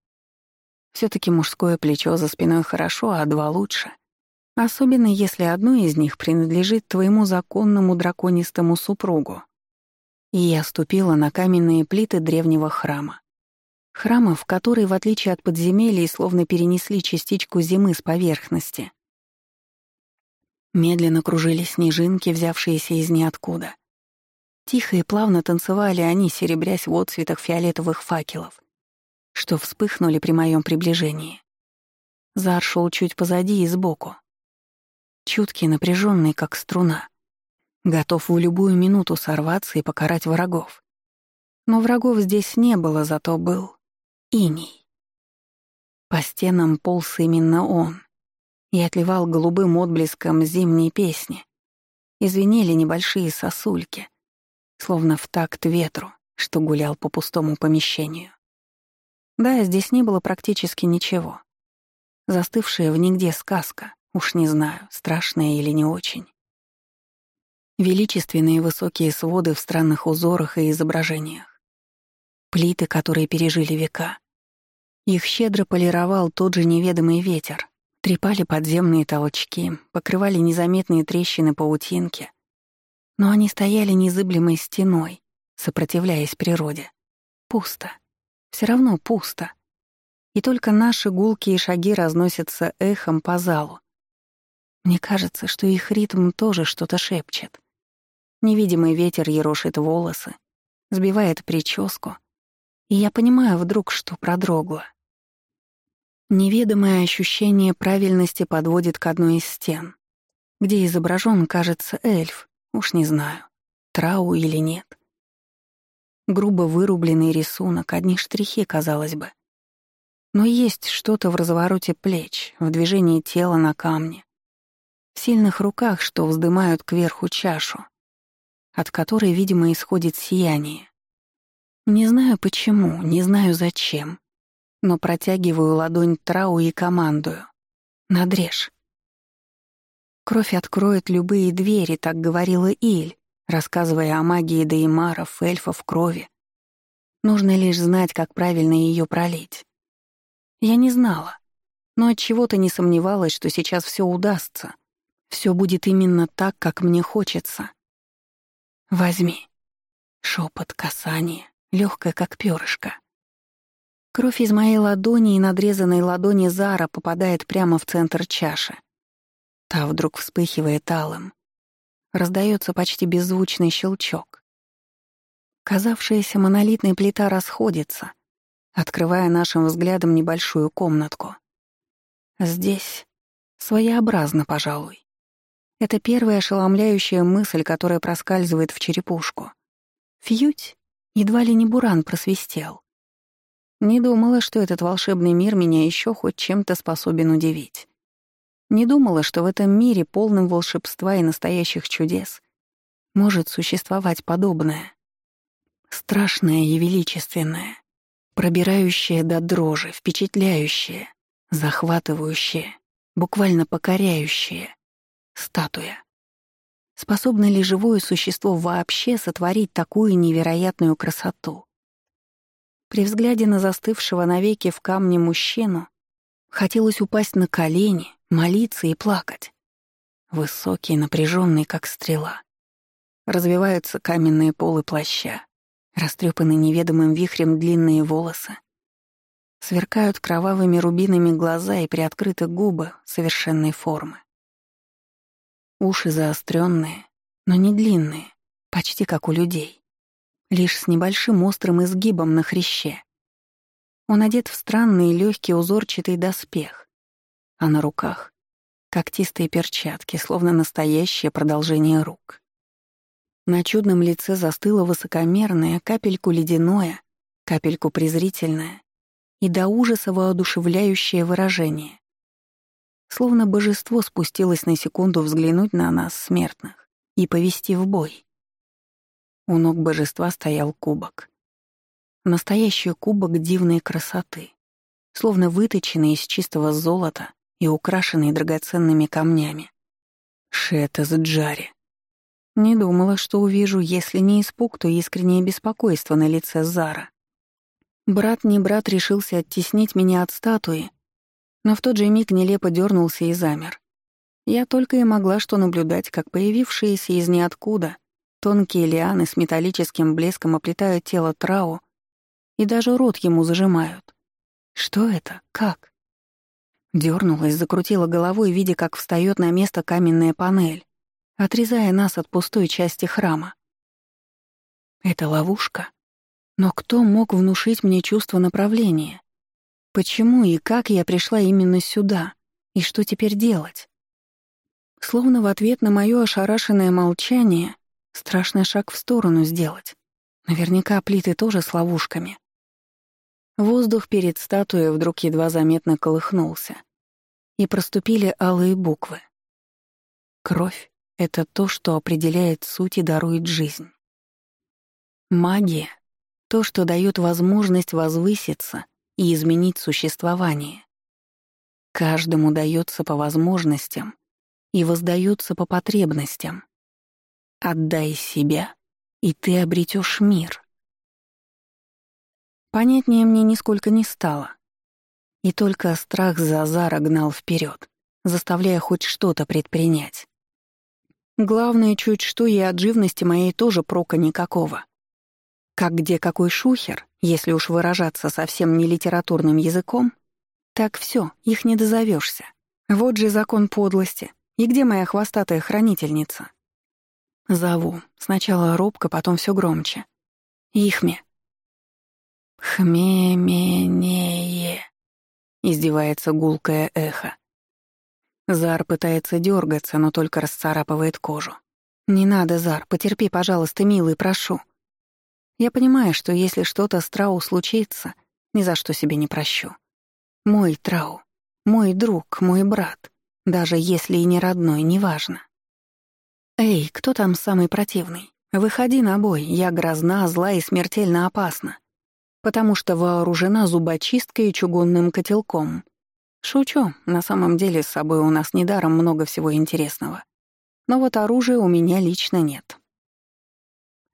все таки мужское плечо за спиной хорошо, а два лучше. Особенно если одно из них принадлежит твоему законному драконистому супругу. И я ступила на каменные плиты древнего храма. Храма, в который, в отличие от подземелий, словно перенесли частичку зимы с поверхности. Медленно кружили снежинки, взявшиеся из ниоткуда. Тихо и плавно танцевали они, серебрясь в отцветах фиолетовых факелов, что вспыхнули при моем приближении. Зар шел чуть позади и сбоку. Чуткий, напряженный, как струна. Готов в любую минуту сорваться и покарать врагов. Но врагов здесь не было, зато был иней. По стенам полз именно он, и отливал голубым отблеском зимней песни. Извинели небольшие сосульки, словно в такт ветру, что гулял по пустому помещению. Да, здесь не было практически ничего. Застывшая в нигде сказка, уж не знаю, страшная или не очень. Величественные высокие своды в странных узорах и изображениях. Плиты, которые пережили века. Их щедро полировал тот же неведомый ветер. Трепали подземные толчки, покрывали незаметные трещины паутинки. Но они стояли незыблемой стеной, сопротивляясь природе. Пусто. Все равно пусто. И только наши гулкие шаги разносятся эхом по залу. Мне кажется, что их ритм тоже что-то шепчет. Невидимый ветер ерошит волосы, сбивает прическу, и я понимаю вдруг, что продрогла. Неведомое ощущение правильности подводит к одной из стен, где изображен, кажется, эльф, уж не знаю, трау или нет. Грубо вырубленный рисунок, одни штрихи, казалось бы. Но есть что-то в развороте плеч, в движении тела на камне, в сильных руках, что вздымают кверху чашу, от которой, видимо, исходит сияние. Не знаю почему, не знаю зачем, но протягиваю ладонь Трау и командую. Надрежь. Кровь откроет любые двери, так говорила Иль, рассказывая о магии деймаров, эльфов, крови. Нужно лишь знать, как правильно ее пролить. Я не знала, но от чего то не сомневалась, что сейчас все удастся. Все будет именно так, как мне хочется. Возьми. Шепот, касание, легкое, как перышко. Кровь из моей ладони и надрезанной ладони Зара попадает прямо в центр чаши. Та вдруг вспыхивает алым. Раздается почти беззвучный щелчок. Казавшаяся монолитной плита расходится, открывая нашим взглядом небольшую комнатку. Здесь своеобразно, пожалуй. Это первая ошеломляющая мысль, которая проскальзывает в черепушку. Фьють, едва ли не буран просвистел. Не думала, что этот волшебный мир меня еще хоть чем-то способен удивить. Не думала, что в этом мире, полном волшебства и настоящих чудес, может существовать подобное. Страшное и величественное, пробирающее до дрожи, впечатляющее, захватывающее, буквально покоряющее. Статуя. Способно ли живое существо вообще сотворить такую невероятную красоту? При взгляде на застывшего навеки в камне мужчину хотелось упасть на колени, молиться и плакать. Высокий, напряженный, как стрела. Развиваются каменные полы плаща, растрепаны неведомым вихрем длинные волосы. Сверкают кровавыми рубинами глаза и приоткрыты губы совершенной формы. Уши заостренные, но не длинные, почти как у людей лишь с небольшим острым изгибом на хряще. Он одет в странный легкий узорчатый доспех, а на руках — когтистые перчатки, словно настоящее продолжение рук. На чудном лице застыло высокомерное, капельку ледяное, капельку презрительное и до ужаса воодушевляющее выражение. Словно божество спустилось на секунду взглянуть на нас, смертных, и повести в бой. У ног божества стоял кубок. Настоящий кубок дивной красоты, словно выточенный из чистого золота и украшенный драгоценными камнями. Шета с Джари. Не думала, что увижу, если не испуг, то искреннее беспокойство на лице Зара. Брат не брат решился оттеснить меня от статуи, но в тот же миг нелепо дернулся и замер. Я только и могла что наблюдать, как появившиеся из ниоткуда Тонкие лианы с металлическим блеском оплетают тело Трау и даже рот ему зажимают. Что это? Как? Дёрнулась, закрутила головой, видя, как встает на место каменная панель, отрезая нас от пустой части храма. Это ловушка? Но кто мог внушить мне чувство направления? Почему и как я пришла именно сюда? И что теперь делать? Словно в ответ на моё ошарашенное молчание Страшный шаг в сторону сделать. Наверняка плиты тоже с ловушками. Воздух перед статуей вдруг едва заметно колыхнулся. И проступили алые буквы. Кровь — это то, что определяет суть и дарует жизнь. Магия — то, что дает возможность возвыситься и изменить существование. Каждому дается по возможностям и воздается по потребностям. Отдай себя, и ты обретешь мир. Понятнее мне нисколько не стало. И только страх за Зара гнал вперед, заставляя хоть что-то предпринять. Главное, чуть что и от живности моей тоже прока никакого. Как где какой шухер, если уж выражаться совсем не литературным языком, так все, их не дозовешься. Вот же закон подлости. И где моя хвостатая хранительница? Зову. Сначала робко, потом все громче. Ихме. Хмеменее. Издевается гулкое эхо. Зар пытается дергаться, но только расцарапывает кожу. «Не надо, Зар, потерпи, пожалуйста, милый, прошу». Я понимаю, что если что-то с Трау случится, ни за что себе не прощу. Мой Трау, мой друг, мой брат, даже если и не родной, неважно. «Эй, кто там самый противный? Выходи на бой, я грозна, зла и смертельно опасна, потому что вооружена зубочисткой и чугунным котелком. Шучу, на самом деле с собой у нас недаром много всего интересного. Но вот оружия у меня лично нет.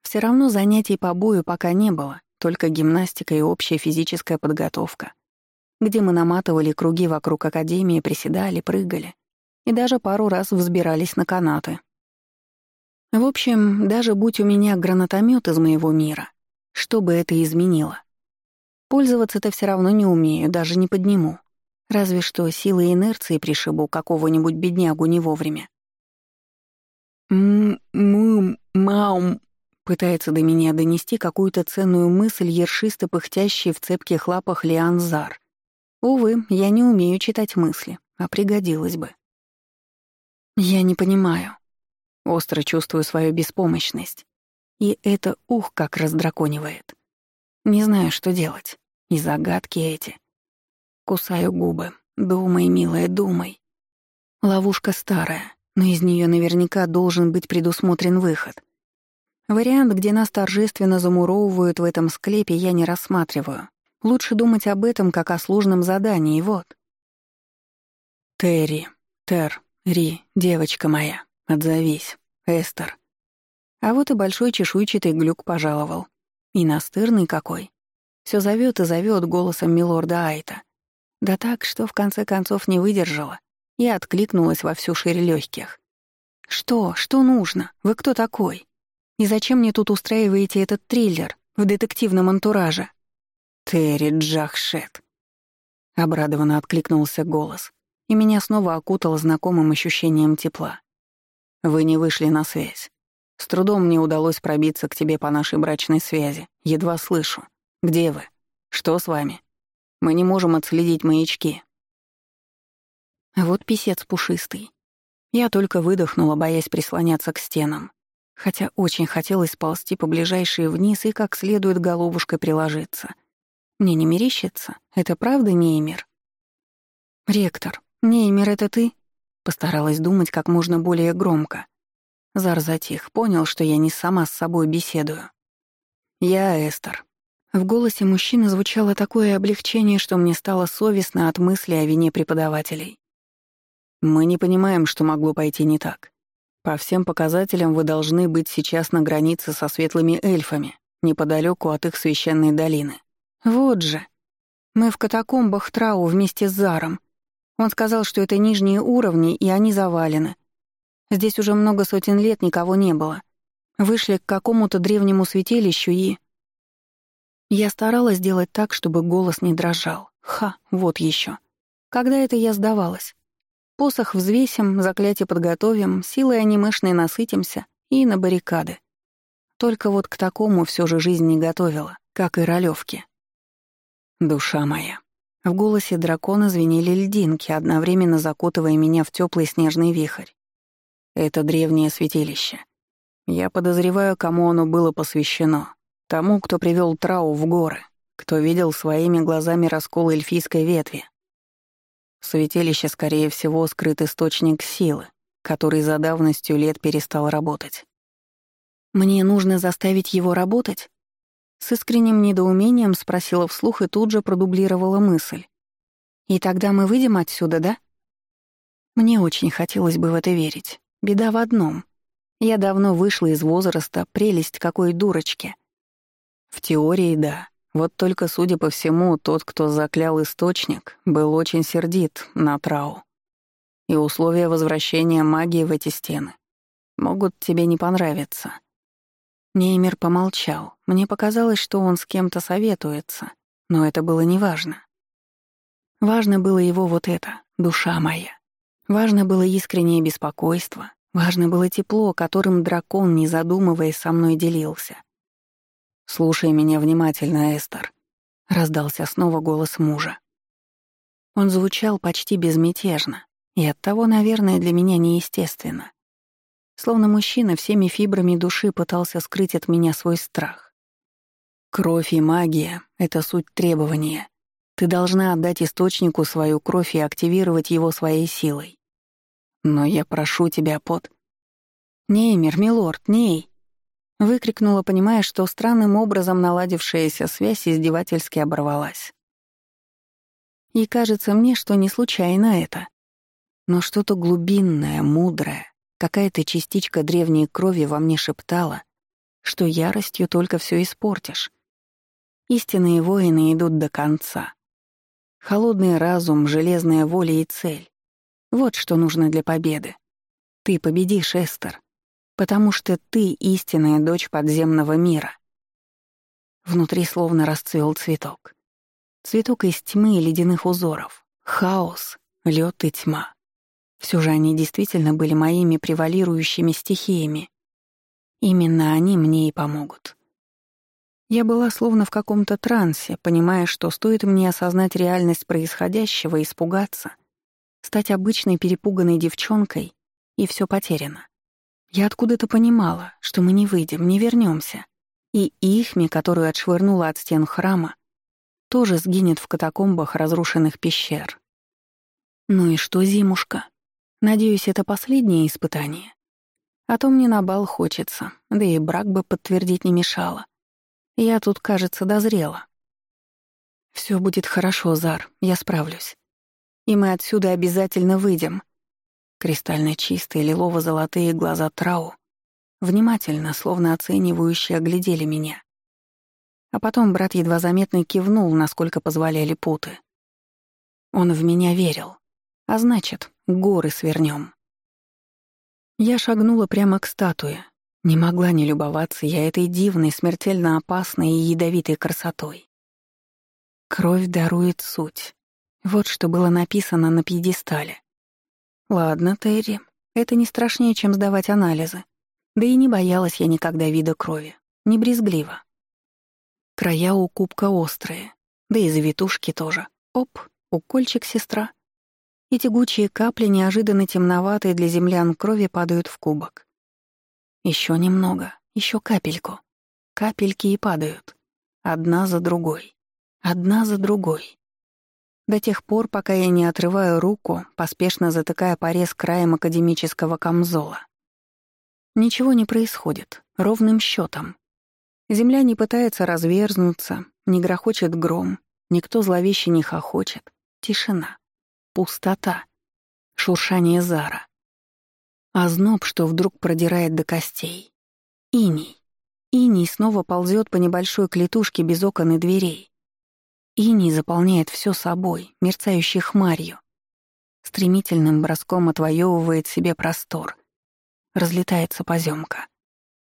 Все равно занятий по бою пока не было, только гимнастика и общая физическая подготовка, где мы наматывали круги вокруг академии, приседали, прыгали и даже пару раз взбирались на канаты. В общем, даже будь у меня гранатомет из моего мира, что бы это изменило? Пользоваться-то все равно не умею, даже не подниму. Разве что силой инерции пришибу какого-нибудь беднягу не вовремя. «М-м-маум», пытается до меня донести какую-то ценную мысль ершисто пыхтящий в цепких лапах Лианзар. Увы, я не умею читать мысли, а пригодилось бы. Я не понимаю. Остро чувствую свою беспомощность. И это ух как раздраконивает. Не знаю, что делать. И загадки эти. Кусаю губы. Думай, милая, думай. Ловушка старая, но из нее наверняка должен быть предусмотрен выход. Вариант, где нас торжественно замуровывают в этом склепе, я не рассматриваю. Лучше думать об этом как о сложном задании, вот. Терри, Тер, Ри, девочка моя, отзовись. Эстер. А вот и большой чешуйчатый глюк пожаловал. И настырный какой. Все зовет и зовет голосом милорда Айта. Да так, что в конце концов не выдержала и откликнулась во всю шире легких. «Что? Что нужно? Вы кто такой? И зачем мне тут устраиваете этот триллер в детективном антураже?» «Терри Джахшет», — обрадованно откликнулся голос, и меня снова окутал знакомым ощущением тепла. Вы не вышли на связь. С трудом мне удалось пробиться к тебе по нашей брачной связи. Едва слышу. Где вы? Что с вами? Мы не можем отследить маячки. Вот писец пушистый. Я только выдохнула, боясь прислоняться к стенам. Хотя очень хотелось ползти по ближайшей вниз и как следует головушкой приложиться. Мне не мерещится? Это правда Неймер? «Ректор, Неймер, это ты?» Постаралась думать как можно более громко. Зар затих, понял, что я не сама с собой беседую. «Я Эстер». В голосе мужчины звучало такое облегчение, что мне стало совестно от мысли о вине преподавателей. «Мы не понимаем, что могло пойти не так. По всем показателям вы должны быть сейчас на границе со светлыми эльфами, неподалеку от их священной долины. Вот же. Мы в катакомбах Трау вместе с Заром. Он сказал, что это нижние уровни, и они завалены. Здесь уже много сотен лет никого не было. Вышли к какому-то древнему святилищу и... Я старалась сделать так, чтобы голос не дрожал. Ха, вот еще. Когда это я сдавалась? Посох взвесим, заклятие подготовим, силой анимешной насытимся и на баррикады. Только вот к такому все же жизнь не готовила, как и ролевки. Душа моя, в голосе дракона звенели льдинки, одновременно закутывая меня в теплый снежный вихрь. Это древнее святилище. Я подозреваю, кому оно было посвящено. Тому, кто привел Трау в горы, кто видел своими глазами раскол эльфийской ветви. Святилище, скорее всего, скрыт источник силы, который за давностью лет перестал работать. Мне нужно заставить его работать? С искренним недоумением спросила вслух и тут же продублировала мысль. «И тогда мы выйдем отсюда, да?» Мне очень хотелось бы в это верить. Беда в одном. Я давно вышла из возраста, прелесть какой дурочки. В теории — да, Вот только, судя по всему, тот, кто заклял источник, был очень сердит на Трау. И условия возвращения магии в эти стены могут тебе не понравиться. Неймер помолчал. Мне показалось, что он с кем-то советуется, но это было неважно. Важно было его вот это, душа моя. Важно было искреннее беспокойство, важно было тепло, которым дракон, не задумываясь, со мной делился. «Слушай меня внимательно, Эстер», — раздался снова голос мужа. Он звучал почти безмятежно, и оттого, наверное, для меня неестественно. Словно мужчина всеми фибрами души пытался скрыть от меня свой страх. Кровь и магия — это суть требования. Ты должна отдать источнику свою кровь и активировать его своей силой. Но я прошу тебя, под... «Неймер, милорд, ней!» Выкрикнула, понимая, что странным образом наладившаяся связь издевательски оборвалась. И кажется мне, что не случайно это. Но что-то глубинное, мудрое, какая-то частичка древней крови во мне шептала, что яростью только все испортишь. Истинные воины идут до конца. Холодный разум, железная воля и цель. Вот что нужно для победы. Ты победишь, Эстер потому что ты истинная дочь подземного мира. Внутри словно расцвел цветок. Цветок из тьмы и ледяных узоров. Хаос, лед и тьма. Все же они действительно были моими превалирующими стихиями. Именно они мне и помогут. Я была словно в каком-то трансе, понимая, что стоит мне осознать реальность происходящего и испугаться, стать обычной перепуганной девчонкой, и все потеряно. Я откуда-то понимала, что мы не выйдем, не вернемся, и Ихми, которую отшвырнула от стен храма, тоже сгинет в катакомбах разрушенных пещер. Ну и что, зимушка? Надеюсь, это последнее испытание. А то мне на бал хочется, да и брак бы подтвердить не мешало. Я тут, кажется, дозрела. Все будет хорошо, Зар, я справлюсь. И мы отсюда обязательно выйдем. Кристально чистые лилово-золотые глаза Трау внимательно, словно оценивающие, оглядели меня. А потом брат едва заметно кивнул, насколько позволяли путы. Он в меня верил. А значит, горы свернем. Я шагнула прямо к статуе. Не могла не любоваться я этой дивной, смертельно опасной и ядовитой красотой. Кровь дарует суть. Вот что было написано на пьедестале. Ладно, Терри, это не страшнее, чем сдавать анализы. Да и не боялась я никогда вида крови. Не брезгливо. Края у кубка острые, да и завитушки тоже. Оп, укольчик сестра. И тягучие капли, неожиданно темноватые для землян крови, падают в кубок. Еще немного, еще капельку. Капельки и падают. Одна за другой. Одна за другой. До тех пор, пока я не отрываю руку, поспешно затыкая порез краем академического камзола. Ничего не происходит, ровным счетом. Земля не пытается разверзнуться, не грохочет гром, никто зловеще не хохочет. Тишина. Пустота. Шуршание зара. Озноб, что вдруг продирает до костей. Иней. Иней снова ползет по небольшой клетушке без окон и дверей. Иней заполняет все собой, мерцающей хмарью. Стремительным броском отвоевывает себе простор. Разлетается поземка.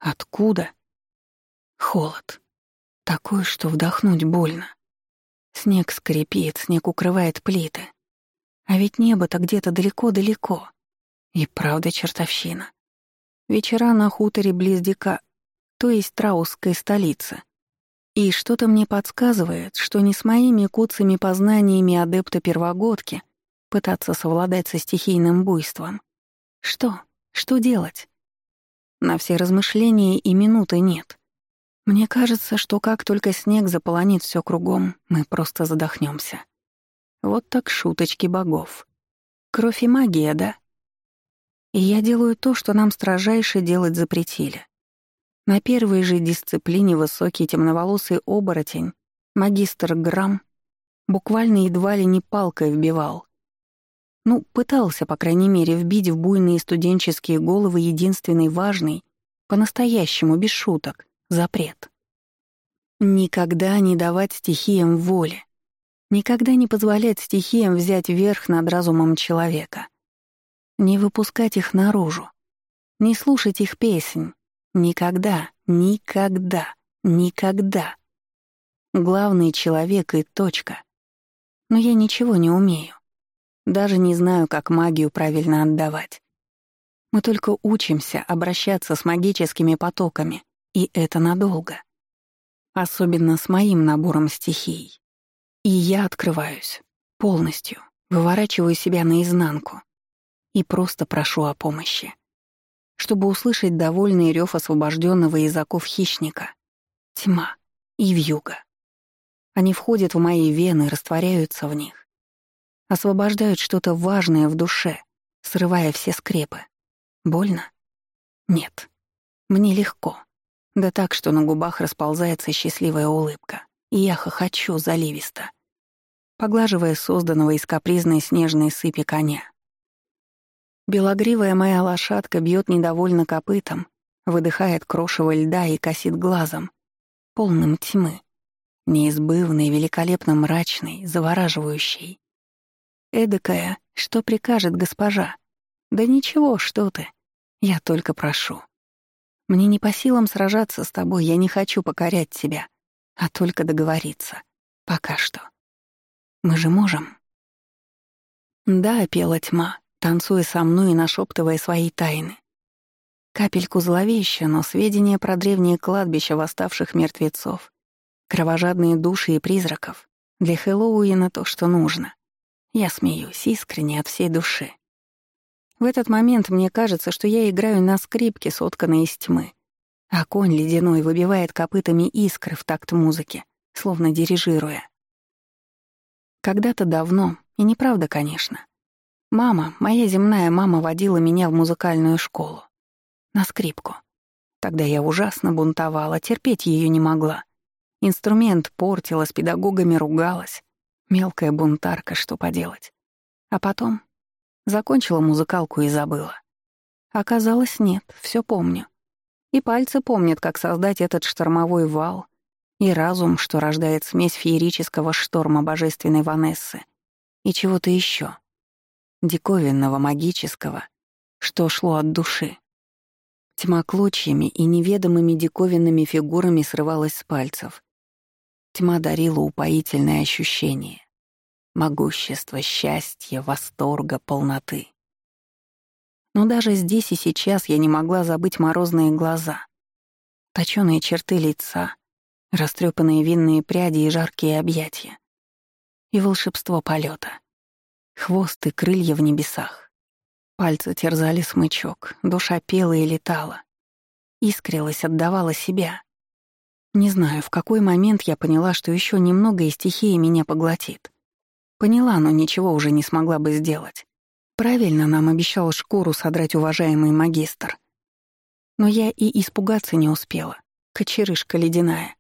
Откуда? Холод. Такой, что вдохнуть больно. Снег скрипит, снег укрывает плиты. А ведь небо-то где-то далеко-далеко. И правда чертовщина. Вечера на хуторе близ Дика, то есть Траусской столицы, и что-то мне подсказывает, что не с моими куцами познаниями адепта первогодки пытаться совладать со стихийным буйством. Что? Что делать? На все размышления и минуты нет. Мне кажется, что как только снег заполонит все кругом, мы просто задохнемся. Вот так шуточки богов. Кровь и магия, да? И я делаю то, что нам строжайше делать запретили. На первой же дисциплине высокий темноволосый оборотень, магистр Грамм, буквально едва ли не палкой вбивал. Ну, пытался, по крайней мере, вбить в буйные студенческие головы единственный важный, по-настоящему, без шуток, запрет. Никогда не давать стихиям воли. Никогда не позволять стихиям взять верх над разумом человека. Не выпускать их наружу. Не слушать их песнь. Никогда, никогда, никогда. Главный человек и точка. Но я ничего не умею. Даже не знаю, как магию правильно отдавать. Мы только учимся обращаться с магическими потоками, и это надолго. Особенно с моим набором стихий. И я открываюсь. Полностью. Выворачиваю себя наизнанку. И просто прошу о помощи. Чтобы услышать довольный рев освобожденного из оков хищника. Тьма. И вьюга. Они входят в мои вены, растворяются в них. Освобождают что-то важное в душе, срывая все скрепы. Больно? Нет. Мне легко. Да так, что на губах расползается счастливая улыбка, и я хохочу заливисто, поглаживая созданного из капризной снежной сыпи коня. Белогривая моя лошадка бьет недовольно копытом, выдыхает крошево льда и косит глазом, полным тьмы, неизбывной, великолепно мрачной, завораживающей. Эдакая, что прикажет госпожа? Да ничего, что ты. Я только прошу. Мне не по силам сражаться с тобой, я не хочу покорять тебя, а только договориться. Пока что. Мы же можем. Да, пела тьма, танцуя со мной и нашептывая свои тайны. Капельку зловеща, но сведения про древние кладбища восставших мертвецов, кровожадные души и призраков, для Хэллоуина то, что нужно. Я смеюсь искренне от всей души. В этот момент мне кажется, что я играю на скрипке, сотканной из тьмы, а конь ледяной выбивает копытами искры в такт музыки, словно дирижируя. Когда-то давно, и неправда, конечно, мама, моя земная мама водила меня в музыкальную школу. На скрипку. Тогда я ужасно бунтовала, терпеть ее не могла. Инструмент портила, с педагогами ругалась. Мелкая бунтарка, что поделать. А потом Закончила музыкалку и забыла. Оказалось, нет, все помню. И пальцы помнят, как создать этот штормовой вал, и разум, что рождает смесь феерического шторма божественной Ванессы и чего-то еще, диковинного, магического, что шло от души. Тьма клочьями и неведомыми диковинными фигурами срывалась с пальцев. Тьма дарила упоительное ощущение могущества, счастья, восторга, полноты. Но даже здесь и сейчас я не могла забыть морозные глаза, точёные черты лица, растрепанные винные пряди и жаркие объятия. И волшебство полета, Хвост и крылья в небесах. Пальцы терзали смычок, душа пела и летала. Искрилась, отдавала себя. Не знаю, в какой момент я поняла, что еще немного и стихия меня поглотит. Поняла, но ничего уже не смогла бы сделать. Правильно нам обещал шкуру содрать уважаемый магистр. Но я и испугаться не успела. Кочерышка ледяная.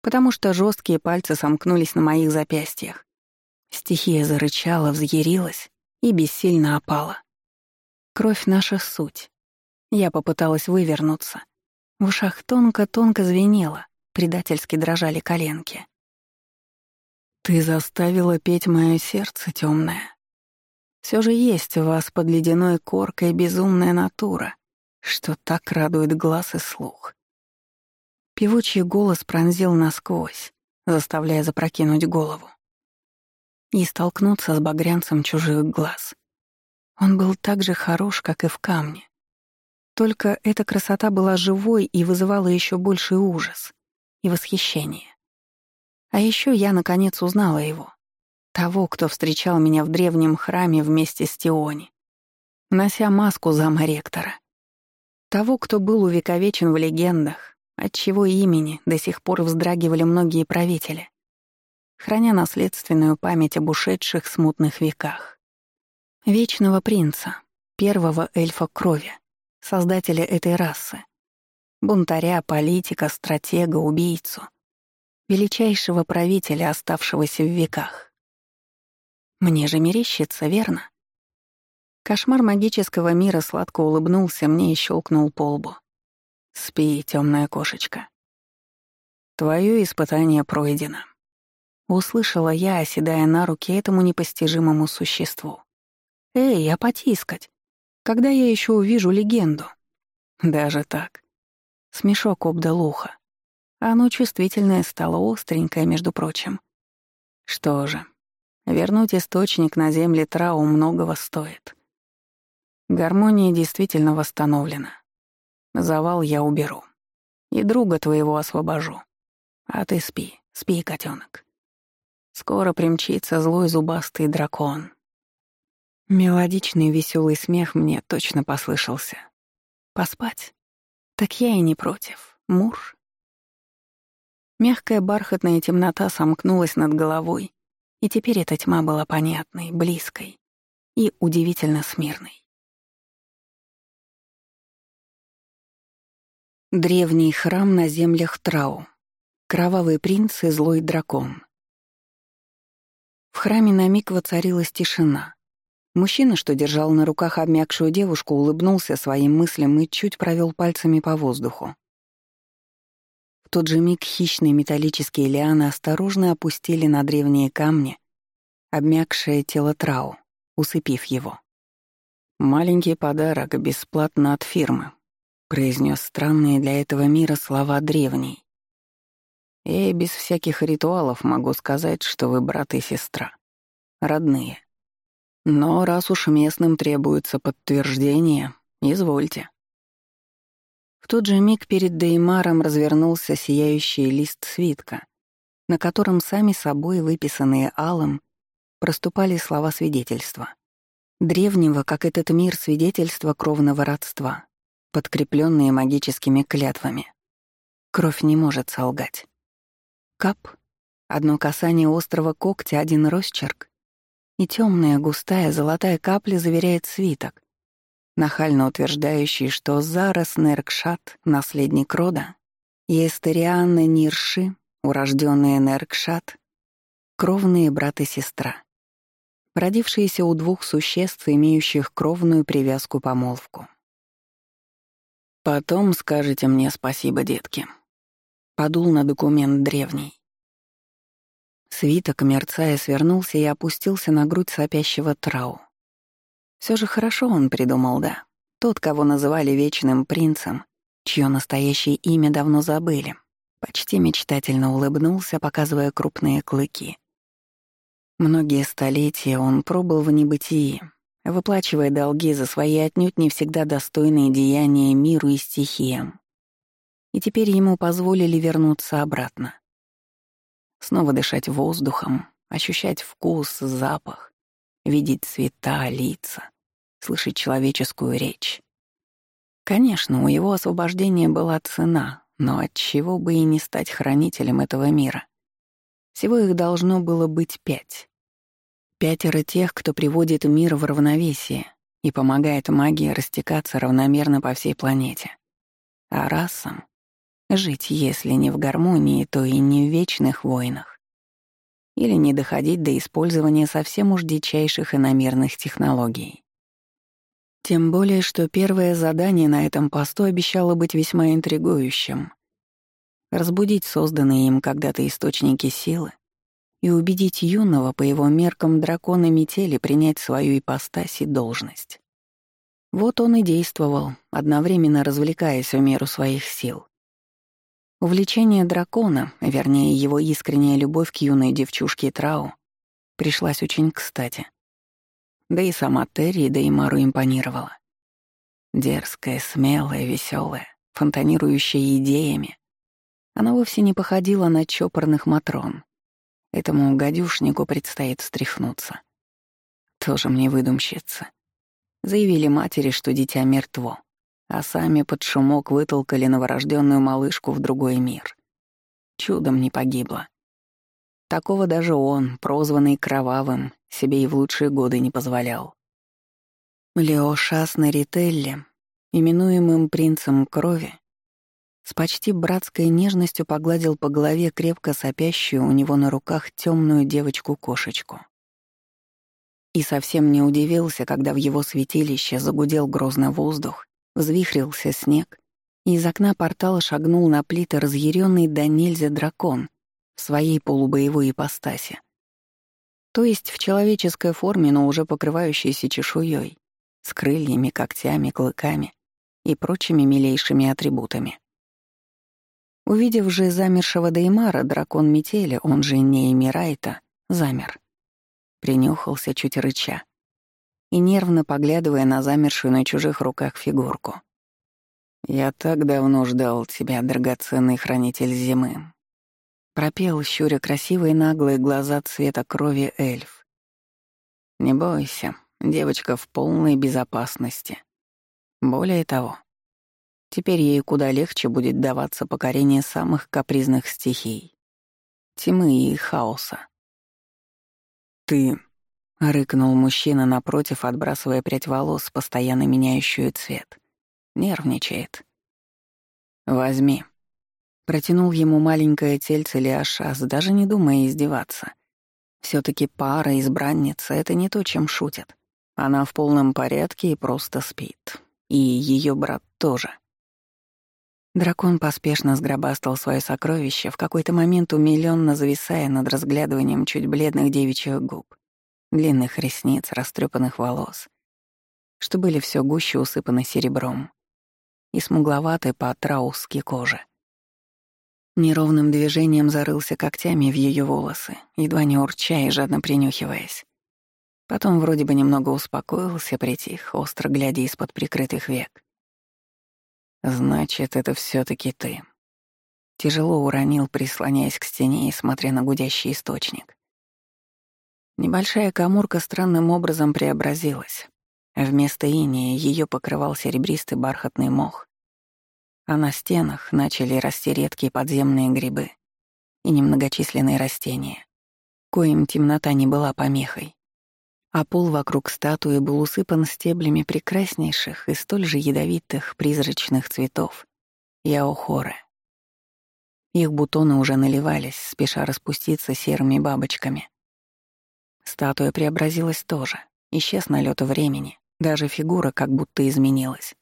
Потому что жесткие пальцы сомкнулись на моих запястьях. Стихия зарычала, взъярилась и бессильно опала. Кровь — наша суть. Я попыталась вывернуться. В ушах тонко-тонко звенело, предательски дрожали коленки. Ты заставила петь мое сердце темное. Все же есть у вас под ледяной коркой безумная натура, что так радует глаз и слух. Певучий голос пронзил насквозь, заставляя запрокинуть голову и столкнуться с багрянцем чужих глаз. Он был так же хорош, как и в камне. Только эта красота была живой и вызывала еще больший ужас и восхищение. А еще я, наконец, узнала его. Того, кто встречал меня в древнем храме вместе с Тиони, нося маску зама ректора. Того, кто был увековечен в легендах, от чего имени до сих пор вздрагивали многие правители, храня наследственную память об ушедших смутных веках. Вечного принца, первого эльфа крови, создателя этой расы, бунтаря, политика, стратега, убийцу — величайшего правителя, оставшегося в веках. Мне же мерещится, верно? Кошмар магического мира сладко улыбнулся мне и щелкнул по лбу. «Спи, темная кошечка». твое испытание пройдено. Услышала я, оседая на руки этому непостижимому существу. Эй, а потискать? Когда я еще увижу легенду? Даже так. Смешок обдал ухо. Оно чувствительное стало остренькое, между прочим. Что же, вернуть источник на земле Трау многого стоит. Гармония действительно восстановлена. Завал я уберу. И друга твоего освобожу. А ты спи, спи, котенок. Скоро примчится злой зубастый дракон. Мелодичный веселый смех мне точно послышался. Поспать? Так я и не против. Мур. Мягкая бархатная темнота сомкнулась над головой, и теперь эта тьма была понятной, близкой и удивительно смирной. Древний храм на землях Трау. Кровавый принц и злой дракон. В храме на миг воцарилась тишина. Мужчина, что держал на руках обмякшую девушку, улыбнулся своим мыслям и чуть провел пальцами по воздуху. В тот же миг хищные металлические лианы осторожно опустили на древние камни обмякшее тело Трау, усыпив его. «Маленький подарок бесплатно от фирмы», произнес странные для этого мира слова древний. И без всяких ритуалов могу сказать, что вы брат и сестра. Родные. Но раз уж местным требуется подтверждение, извольте. В тот же миг перед Деймаром развернулся сияющий лист свитка, на котором сами собой, выписанные алым, проступали слова свидетельства. Древнего, как этот мир, свидетельства кровного родства подкрепленные магическими клятвами. Кровь не может солгать. Кап, одно касание острого когтя, один росчерк, и темная густая золотая капля заверяет свиток, нахально утверждающий, что Зарас Неркшат, наследник рода, и Эстерианна Нирши, урожденные Неркшат, кровные брат и сестра, родившиеся у двух существ, имеющих кровную привязку-помолвку. Потом скажете мне спасибо, детки. Подул на документ древний. Свиток, мерцая, свернулся и опустился на грудь сопящего Трау. Все же хорошо он придумал, да. Тот, кого называли Вечным Принцем, чье настоящее имя давно забыли, почти мечтательно улыбнулся, показывая крупные клыки. Многие столетия он пробыл в небытии, выплачивая долги за свои отнюдь не всегда достойные деяния миру и стихиям. И теперь ему позволили вернуться обратно. Снова дышать воздухом, ощущать вкус, запах, видеть цвета, лица, слышать человеческую речь. Конечно, у его освобождения была цена, но от чего бы и не стать хранителем этого мира. Всего их должно было быть пять. Пятеро тех, кто приводит мир в равновесие и помогает магии растекаться равномерно по всей планете. А расам — жить, если не в гармонии, то и не в вечных войнах. Или не доходить до использования совсем уж дичайших иномерных технологий. Тем более, что первое задание на этом посту обещало быть весьма интригующим. Разбудить созданные им когда-то источники силы и убедить юного по его меркам дракона метели принять свою ипостась и должность. Вот он и действовал, одновременно развлекаясь в меру своих сил. Увлечение дракона, вернее, его искренняя любовь к юной девчушке Трау, пришлась очень кстати. Да и сама Терри, да и Мару импонировала. Дерзкая, смелая, веселая, фонтанирующая идеями. Она вовсе не походила на чопорных матрон, Этому гадюшнику предстоит встряхнуться. Тоже мне выдумщица. Заявили матери, что дитя мертво, а сами под шумок вытолкали новорожденную малышку в другой мир. Чудом не погибла. Такого даже он, прозванный Кровавым, себе и в лучшие годы не позволял. Лео Шасна Рителли, именуемым принцем крови, с почти братской нежностью погладил по голове крепко сопящую у него на руках темную девочку-кошечку. И совсем не удивился, когда в его святилище загудел грозный воздух, взвихрился снег, Из окна портала шагнул на плиты разъяренный до нельзя дракон в своей полубоевой ипостаси. То есть в человеческой форме, но уже покрывающейся чешуей, с крыльями, когтями, клыками и прочими милейшими атрибутами. Увидев же замершего Деймара, дракон метели, он же Неймирайта, замер. Принюхался чуть рыча и нервно поглядывая на замершую на чужих руках фигурку. «Я так давно ждал тебя, драгоценный хранитель зимы», — пропел, щуря красивые наглые глаза цвета крови эльф. «Не бойся, девочка в полной безопасности. Более того, теперь ей куда легче будет даваться покорение самых капризных стихий — тьмы и хаоса. «Ты...» — рыкнул мужчина напротив, отбрасывая прядь волос, постоянно меняющую цвет. Нервничает. «Возьми». Протянул ему маленькое тельце Лиашас, даже не думая издеваться. все таки пара, избранница — это не то, чем шутят. Она в полном порядке и просто спит. И ее брат тоже. Дракон поспешно сгробастал свое сокровище, в какой-то момент умилённо зависая над разглядыванием чуть бледных девичьих губ, длинных ресниц, растрепанных волос, что были все гуще усыпаны серебром и смугловатой по траусски кожи. Неровным движением зарылся когтями в ее волосы, едва не урча и жадно принюхиваясь. Потом вроде бы немного успокоился, притих, остро глядя из-под прикрытых век. «Значит, это все таки ты». Тяжело уронил, прислоняясь к стене и смотря на гудящий источник. Небольшая каморка странным образом преобразилась. Вместо иния ее покрывал серебристый бархатный мох. А на стенах начали расти редкие подземные грибы и немногочисленные растения, коим темнота не была помехой. А пол вокруг статуи был усыпан стеблями прекраснейших и столь же ядовитых призрачных цветов — яохоры. Их бутоны уже наливались, спеша распуститься серыми бабочками. Статуя преобразилась тоже, исчез налёт времени, даже фигура как будто изменилась.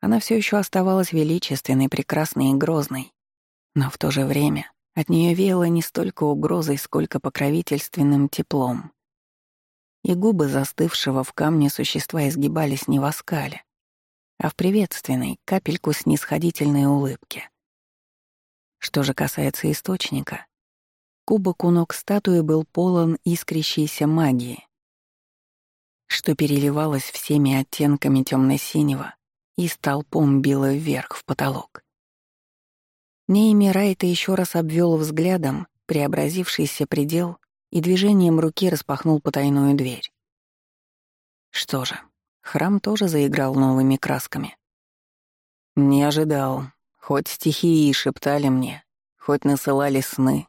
Она все еще оставалась величественной, прекрасной и грозной. Но в то же время от нее веяло не столько угрозой, сколько покровительственным теплом. И губы застывшего в камне существа изгибались не в оскале, а в приветственной, капельку снисходительной улыбке. Что же касается источника, кубок у ног статуи был полон искрящейся магии, что переливалось всеми оттенками темно-синего и столпом било вверх в потолок. Нейми Райта еще раз обвел взглядом преобразившийся предел и движением руки распахнул потайную дверь. Что же, храм тоже заиграл новыми красками. Не ожидал, хоть стихии шептали мне, хоть насылали сны,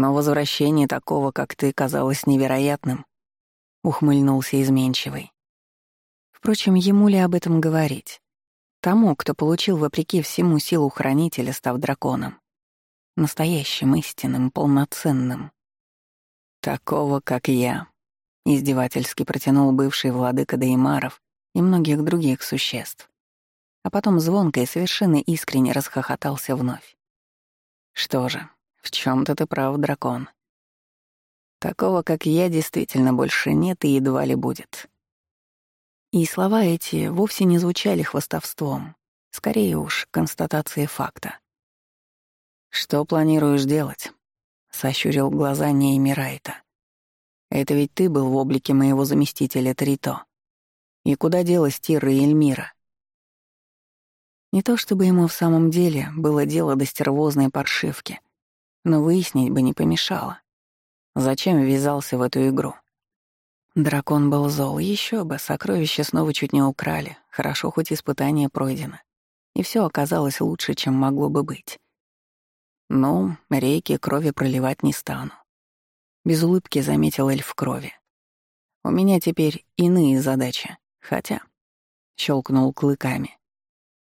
но возвращение такого, как ты, казалось невероятным. — ухмыльнулся изменчивый. Впрочем, ему ли об этом говорить? Тому, кто получил вопреки всему силу хранителя, став драконом. Настоящим, истинным, полноценным. Такого, как я, издевательски протянул бывший владыка Деймаров и многих других существ. А потом звонко и совершенно искренне расхохотался вновь. Что же, в чем то ты прав, дракон. Такого, как я, действительно больше нет и едва ли будет. И слова эти вовсе не звучали хвастовством, скорее уж констатацией факта. «Что планируешь делать?» — сощурил глаза Нейми Райта. «Это ведь ты был в облике моего заместителя Трито. И куда делась Тира и Эльмира?» Не то чтобы ему в самом деле было дело до стервозной паршивки, но выяснить бы не помешало. Зачем ввязался в эту игру? Дракон был зол, еще бы, сокровища снова чуть не украли. Хорошо, хоть испытание пройдено. И все оказалось лучше, чем могло бы быть. Ну, реки крови проливать не стану. Без улыбки заметил эльф крови. У меня теперь иные задачи, хотя... Щелкнул клыками.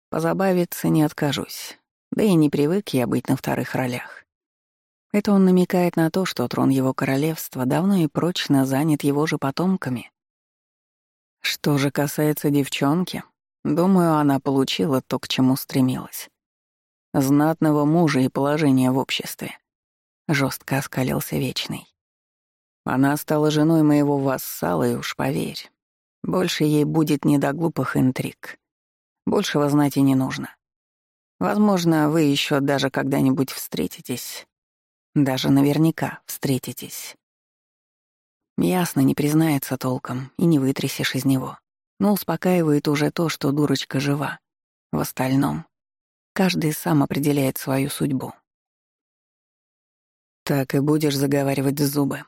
Позабавиться не откажусь. Да и не привык я быть на вторых ролях. Это он намекает на то, что трон его королевства давно и прочно занят его же потомками. Что же касается девчонки, Думаю, она получила то, к чему стремилась. Знатного мужа и положения в обществе. Жестко оскалился Вечный. Она стала женой моего вассала, и уж поверь, больше ей будет не до глупых интриг. Большего знать и не нужно. Возможно, вы еще даже когда-нибудь встретитесь. Даже наверняка встретитесь. Ясно, не признается толком, и не вытрясешь из него. Но успокаивает уже то, что дурочка жива. В остальном, каждый сам определяет свою судьбу. «Так и будешь заговаривать зубы».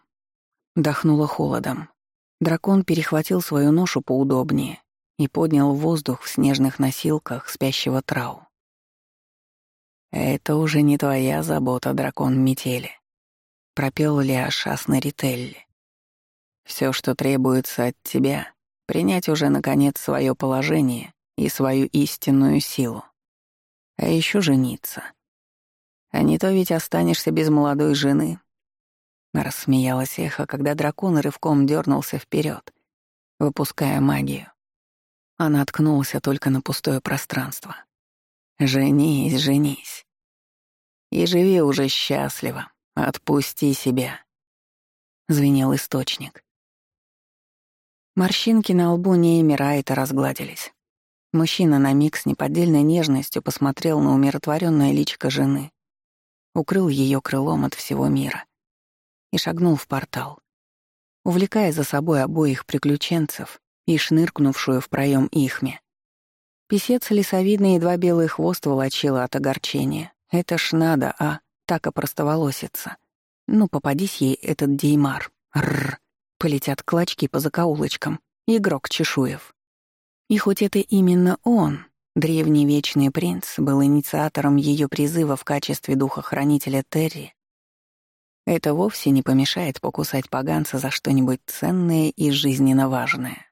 Дохнуло холодом. Дракон перехватил свою ношу поудобнее и поднял воздух в снежных носилках спящего трау. «Это уже не твоя забота, дракон метели», — пропел Леошас на Рителли. «Все, что требуется от тебя, принять уже, наконец, свое положение и свою истинную силу. А еще жениться. А не то ведь останешься без молодой жены». Рассмеялась эхо, когда дракон рывком дернулся вперед, выпуская магию. Она наткнулся только на пустое пространство. «Женись, женись. И живи уже счастливо. Отпусти себя», — звенел источник. Морщинки на лбу Нейми Райта разгладились. Мужчина на миг с неподдельной нежностью посмотрел на умиротворенное личико жены, укрыл ее крылом от всего мира и шагнул в портал, увлекая за собой обоих приключенцев и шныркнувшую в проем ихме. Песец лесовидный едва белый хвост волочила от огорчения. Это ж надо, а, так опростоволосится. Ну, попадись ей этот деймар. Рррр. Полетят клочки по закоулочкам. Игрок Чешуев. И хоть это именно он, древний вечный принц, был инициатором ее призыва в качестве духохранителя Терри, это вовсе не помешает покусать поганца за что-нибудь ценное и жизненно важное.